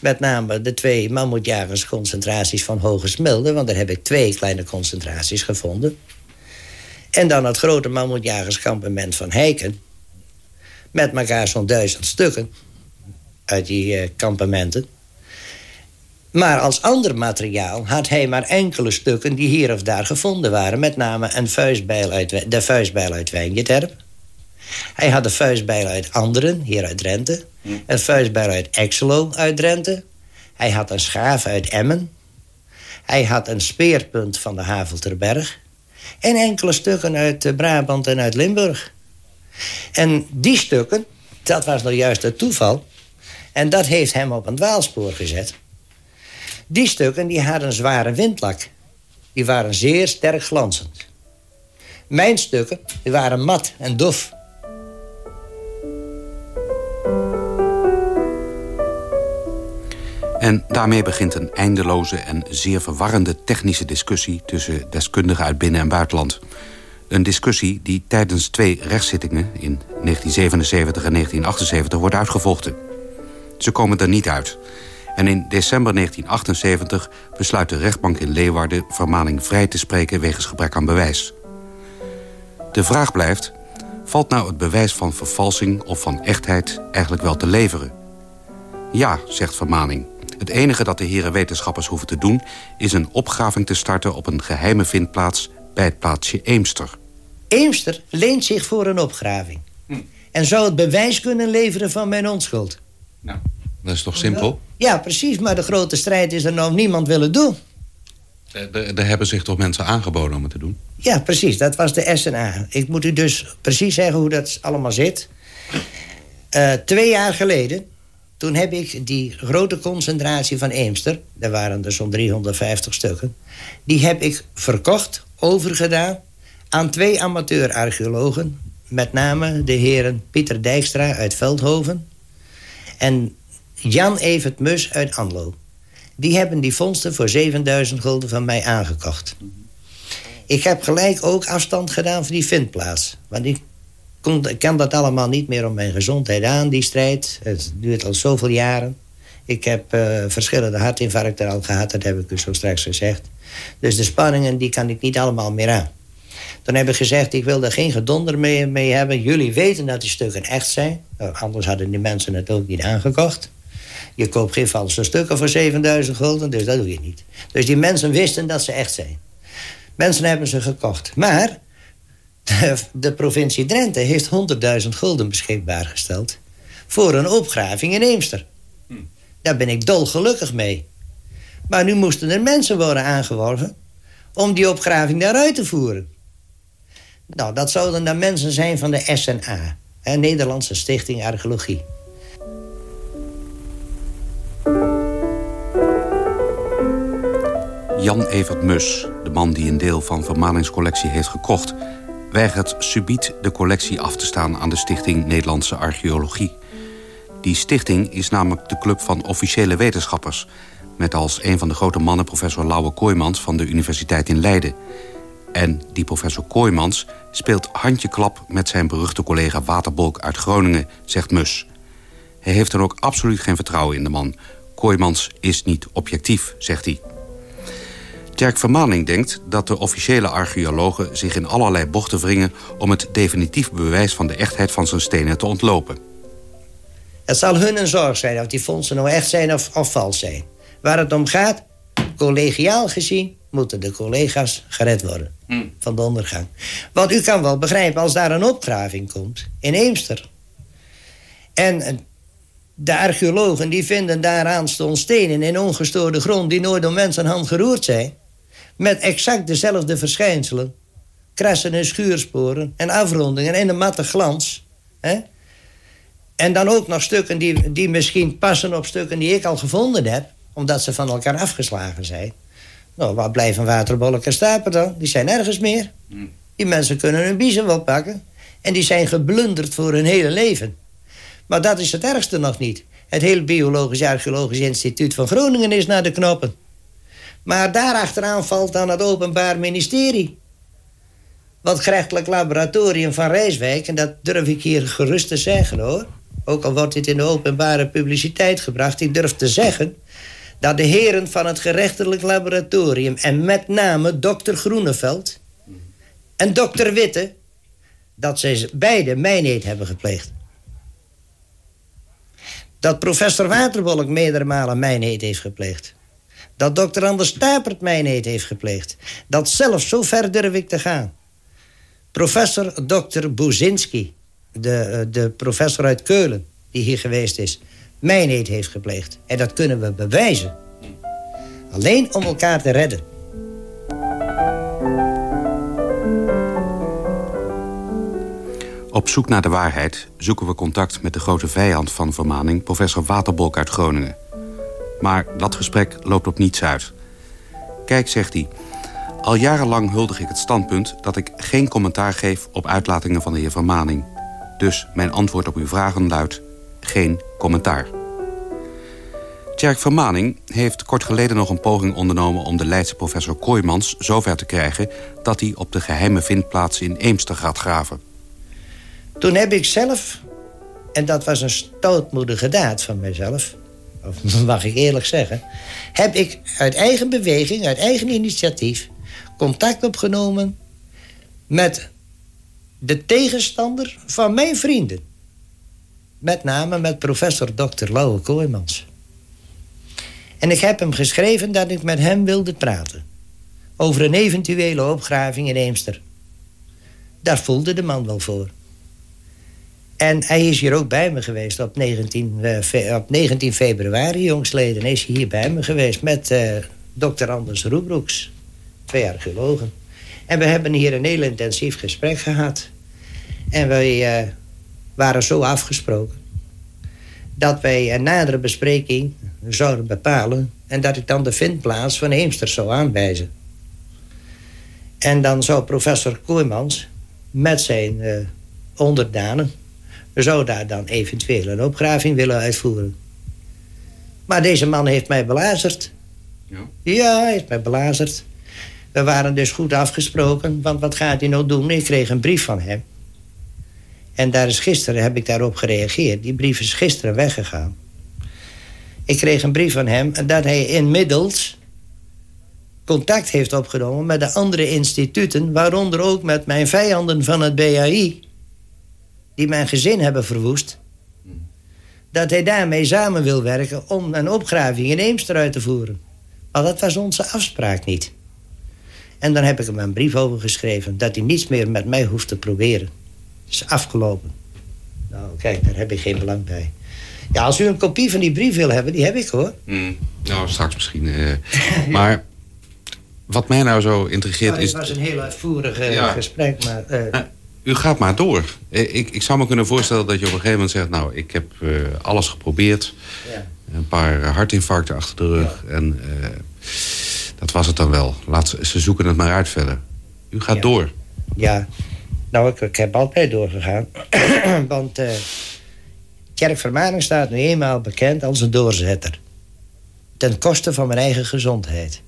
Met name de twee mammoetjagersconcentraties van Hoge Smilde... want daar heb ik twee kleine concentraties gevonden. En dan het grote mammoetjagerskampement van Heiken... met elkaar zo'n duizend stukken uit die uh, kampementen. Maar als ander materiaal had hij maar enkele stukken... die hier of daar gevonden waren. Met name een vuistbijl uit, de vuistbijl uit Wijnjeterp. Hij had de vuistbijl uit Anderen, hier uit Drenthe. Een vuistbijl uit Exelo uit Drenthe. Hij had een schaaf uit Emmen. Hij had een speerpunt van de Havelterberg. En enkele stukken uit eh, Brabant en uit Limburg. En die stukken, dat was nou juist het toeval... en dat heeft hem op een dwaalspoor gezet... Die stukken die hadden zware windlak. Die waren zeer sterk glanzend. Mijn stukken die waren mat en dof. En daarmee begint een eindeloze en zeer verwarrende technische discussie... tussen deskundigen uit binnen- en buitenland. Een discussie die tijdens twee rechtszittingen in 1977 en 1978 wordt uitgevochten. Ze komen er niet uit. En in december 1978 besluit de rechtbank in Leeuwarden... vermaning vrij te spreken wegens gebrek aan bewijs. De vraag blijft, valt nou het bewijs van vervalsing of van echtheid eigenlijk wel te leveren? Ja, zegt Vermaning. Het enige dat de heren wetenschappers hoeven te doen... is een opgraving te starten op een geheime vindplaats bij het plaatsje Eemster. Eemster leent zich voor een opgraving. Hm. En zou het bewijs kunnen leveren van mijn onschuld. Nou, dat is toch simpel? Ja, precies, maar de grote strijd is er nou niemand willen doen. Er hebben zich toch mensen aangeboden om het te doen? Ja, precies, dat was de SNA. Ik moet u dus precies zeggen hoe dat allemaal zit. Uh, twee jaar geleden, toen heb ik die grote concentratie van Eemster... daar waren er zo'n 350 stukken... die heb ik verkocht, overgedaan... aan twee amateur-archeologen... met name de heren Pieter Dijkstra uit Veldhoven... en Jan Evert Mus uit Anlo. Die hebben die vondsten voor 7000 gulden van mij aangekocht. Ik heb gelijk ook afstand gedaan van die vindplaats. Want ik kon, kan dat allemaal niet meer om mijn gezondheid aan, die strijd. Het duurt al zoveel jaren. Ik heb uh, verschillende hartinfarcten al gehad, dat heb ik u zo straks gezegd. Dus de spanningen, die kan ik niet allemaal meer aan. Toen heb ik gezegd, ik wil er geen gedonder mee, mee hebben. Jullie weten dat die stukken echt zijn. Anders hadden die mensen het ook niet aangekocht. Je koopt geen valse stukken voor 7000 gulden, dus dat doe je niet. Dus die mensen wisten dat ze echt zijn. Mensen hebben ze gekocht. Maar de provincie Drenthe heeft 100.000 gulden beschikbaar gesteld... voor een opgraving in Eemster. Daar ben ik dolgelukkig mee. Maar nu moesten er mensen worden aangeworven... om die opgraving daaruit te voeren. Nou, dat zouden dan mensen zijn van de SNA... Hè, Nederlandse Stichting Archeologie. Jan Evert Mus, de man die een deel van Vermalingscollectie heeft gekocht... weigert subiet de collectie af te staan aan de Stichting Nederlandse Archeologie. Die stichting is namelijk de club van officiële wetenschappers... met als een van de grote mannen professor Lauwe Kooijmans van de Universiteit in Leiden. En die professor Kooijmans speelt handjeklap met zijn beruchte collega Waterbolk uit Groningen, zegt Mus. Hij heeft er ook absoluut geen vertrouwen in de man. Kooijmans is niet objectief, zegt hij. Tjerk Vermaning denkt dat de officiële archeologen zich in allerlei bochten wringen... om het definitief bewijs van de echtheid van zijn stenen te ontlopen. Het zal hun een zorg zijn of die fondsen nou echt zijn of, of vals zijn. Waar het om gaat, collegiaal gezien, moeten de collega's gered worden van de ondergang. Want u kan wel begrijpen, als daar een opgraving komt in Eemster... en de archeologen die vinden daaraan stenen in ongestoorde grond... die nooit door mensenhand geroerd zijn... met exact dezelfde verschijnselen... krassen en schuursporen en afrondingen en een matte glans... Hè? En dan ook nog stukken die, die misschien passen op stukken die ik al gevonden heb... omdat ze van elkaar afgeslagen zijn. Nou, waar blijven waterbollen en stapen dan? Die zijn nergens meer. Die mensen kunnen hun biezen wel pakken. En die zijn geblunderd voor hun hele leven. Maar dat is het ergste nog niet. Het hele Biologisch Archeologisch Instituut van Groningen is naar de knoppen. Maar daarachteraan valt dan het Openbaar Ministerie. Wat gerechtelijk laboratorium van Rijswijk... en dat durf ik hier gerust te zeggen, hoor. Ook al wordt dit in de openbare publiciteit gebracht. Ik durf te zeggen dat de heren van het gerechtelijk laboratorium... en met name dokter Groeneveld en dokter Witte... dat zij beide mijneed hebben gepleegd. Dat professor Waterbolk meerdere malen mijneed heeft gepleegd. Dat dokter Anders Tapert mijneed heeft gepleegd. Dat zelfs zo ver durf ik te gaan. Professor dokter Buzinski, de, eh, de professor uit Keulen... die hier geweest is, mijneed heeft gepleegd. En dat kunnen we bewijzen. Alleen om elkaar te redden. Op zoek naar de waarheid zoeken we contact met de grote vijand van Vermaning... professor Waterbolk uit Groningen. Maar dat gesprek loopt op niets uit. Kijk, zegt hij, al jarenlang huldig ik het standpunt... dat ik geen commentaar geef op uitlatingen van de heer Vermaning. Dus mijn antwoord op uw vragen luidt geen commentaar. Tjerk Vermaning heeft kort geleden nog een poging ondernomen... om de Leidse professor Kooijmans zover te krijgen... dat hij op de geheime vindplaats in Eemster gaat graven. Toen heb ik zelf, en dat was een stoutmoedige daad van mijzelf... of mag ik eerlijk zeggen... heb ik uit eigen beweging, uit eigen initiatief... contact opgenomen met de tegenstander van mijn vrienden. Met name met professor Dr. Lauwe Kooijmans. En ik heb hem geschreven dat ik met hem wilde praten. Over een eventuele opgraving in Eemster. Daar voelde de man wel voor. En hij is hier ook bij me geweest op 19, uh, op 19 februari, jongsleden. Is hij hier bij me geweest met uh, dokter Anders Roebroeks. Twee archeologen. En we hebben hier een heel intensief gesprek gehad. En wij uh, waren zo afgesproken... dat wij een nadere bespreking zouden bepalen... en dat ik dan de vindplaats van Eemster zou aanwijzen. En dan zou professor Koeimans met zijn uh, onderdanen... zou daar dan eventueel een opgraving willen uitvoeren. Maar deze man heeft mij belazerd. Ja? Ja, hij heeft mij belazerd. We waren dus goed afgesproken, want wat gaat hij nou doen? Ik kreeg een brief van hem. En daar is gisteren heb ik daarop gereageerd. Die brief is gisteren weggegaan. Ik kreeg een brief van hem dat hij inmiddels contact heeft opgenomen met de andere instituten, waaronder ook met mijn vijanden van het BAI, die mijn gezin hebben verwoest. dat hij daarmee samen wil werken om een opgraving in Eemster uit te voeren. Maar dat was onze afspraak niet. En dan heb ik hem een brief over geschreven... dat hij niets meer met mij hoeft te proberen. Het is afgelopen. Nou, kijk, daar heb ik geen belang bij. Ja, als u een kopie van die brief wil hebben, die heb ik hoor. Mm, nou, straks misschien. Uh, maar wat mij nou zo intrigeert nou, is... Het was een heel uitvoerig uh, gesprek, maar... Uh, u gaat maar door. Ik, ik zou me kunnen voorstellen dat je op een gegeven moment zegt... nou, ik heb alles geprobeerd. Ja. Een paar hartinfarcten achter de rug. Ja. En dat was het dan wel. Laat ze, zoeken het maar uit verder. U gaat door. Ja, nou, ik, ik heb altijd doorgegaan. Want uh, Tjerk Vermaning staat nu eenmaal bekend als een doorzetter. Ten koste van mijn eigen gezondheid.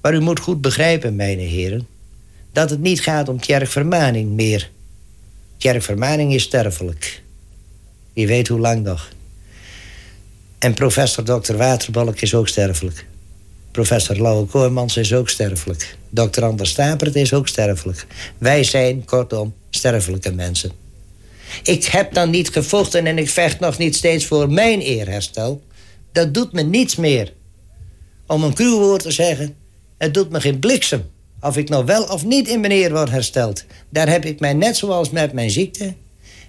Maar u moet goed begrijpen, mijn heren... dat het niet gaat om Tjerk Vermaning meer. Tjerk Vermaning is sterfelijk. Wie weet hoe lang nog. En professor Dr. Waterbalk is ook sterfelijk. Professor Lauwe Koormans is ook sterfelijk. Dr. Anders Stapert is ook sterfelijk. Wij zijn, kortom, sterfelijke mensen. Ik heb dan niet gevochten en ik vecht nog niet steeds voor mijn eerherstel. Dat doet me niets meer. Om een cruw woord te zeggen, het doet me geen bliksem... of ik nou wel of niet in mijn eer word hersteld. Daar heb ik mij, net zoals met mijn ziekte...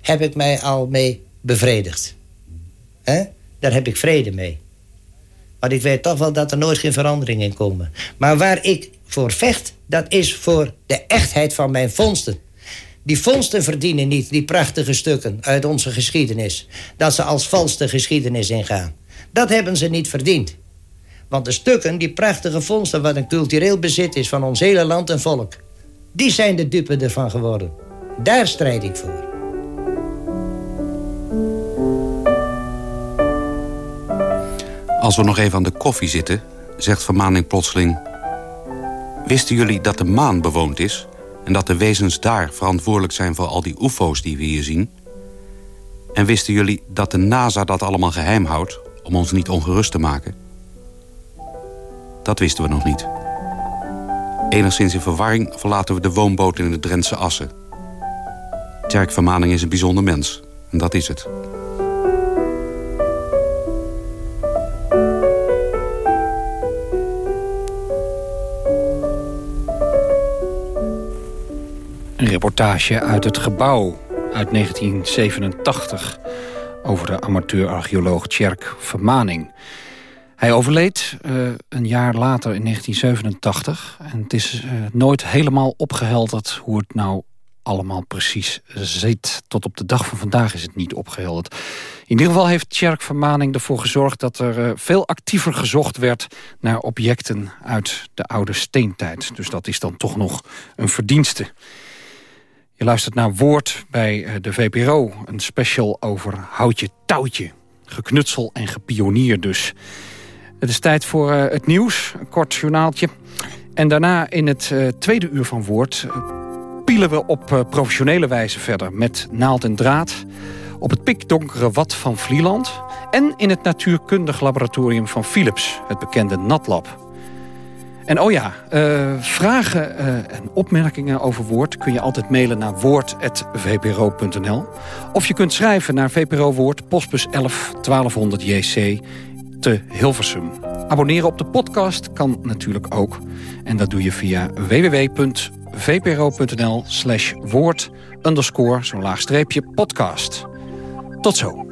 heb ik mij al mee bevredigd. He? Daar heb ik vrede mee. Maar ik weet toch wel dat er nooit geen verandering in komen. Maar waar ik voor vecht, dat is voor de echtheid van mijn vondsten. Die vondsten verdienen niet die prachtige stukken uit onze geschiedenis. Dat ze als vals de geschiedenis ingaan. Dat hebben ze niet verdiend. Want de stukken, die prachtige vondsten... wat een cultureel bezit is van ons hele land en volk... die zijn de dupe ervan geworden. Daar strijd ik voor. Als we nog even aan de koffie zitten, zegt Vermaning plotseling... Wisten jullie dat de maan bewoond is... en dat de wezens daar verantwoordelijk zijn voor al die ufo's die we hier zien? En wisten jullie dat de NASA dat allemaal geheim houdt... om ons niet ongerust te maken? Dat wisten we nog niet. Enigszins in verwarring verlaten we de woonboot in de Drentse Assen. Tjerk Vermaning is een bijzonder mens. En dat is het. Een reportage uit het gebouw uit 1987 over de amateur-archeoloog Tjerk Vermaning. Hij overleed uh, een jaar later in 1987. En het is uh, nooit helemaal opgehelderd hoe het nou allemaal precies zit. Tot op de dag van vandaag is het niet opgehelderd. In ieder geval heeft Tjerk Vermaning ervoor gezorgd... dat er uh, veel actiever gezocht werd naar objecten uit de oude steentijd. Dus dat is dan toch nog een verdienste. Je luistert naar Woord bij eh, de VPRO. Een special over houtje touwtje. Geknutsel en gepionier dus. Het is tijd voor uh, het nieuws, een kort journaaltje. En daarna in het uh, tweede uur van Woord... pielen we op professionele wijze verder met naald en draad... op het pikdonkere Wat van Vlieland... en in het natuurkundig laboratorium van Philips, het bekende NatLab... En oh ja, uh, vragen uh, en opmerkingen over Woord... kun je altijd mailen naar woord.vpro.nl. Of je kunt schrijven naar VPRO Woord, postbus 11 1200 JC te Hilversum. Abonneren op de podcast kan natuurlijk ook. En dat doe je via www.vpro.nl slash woord underscore zo'n laagstreepje podcast. Tot zo.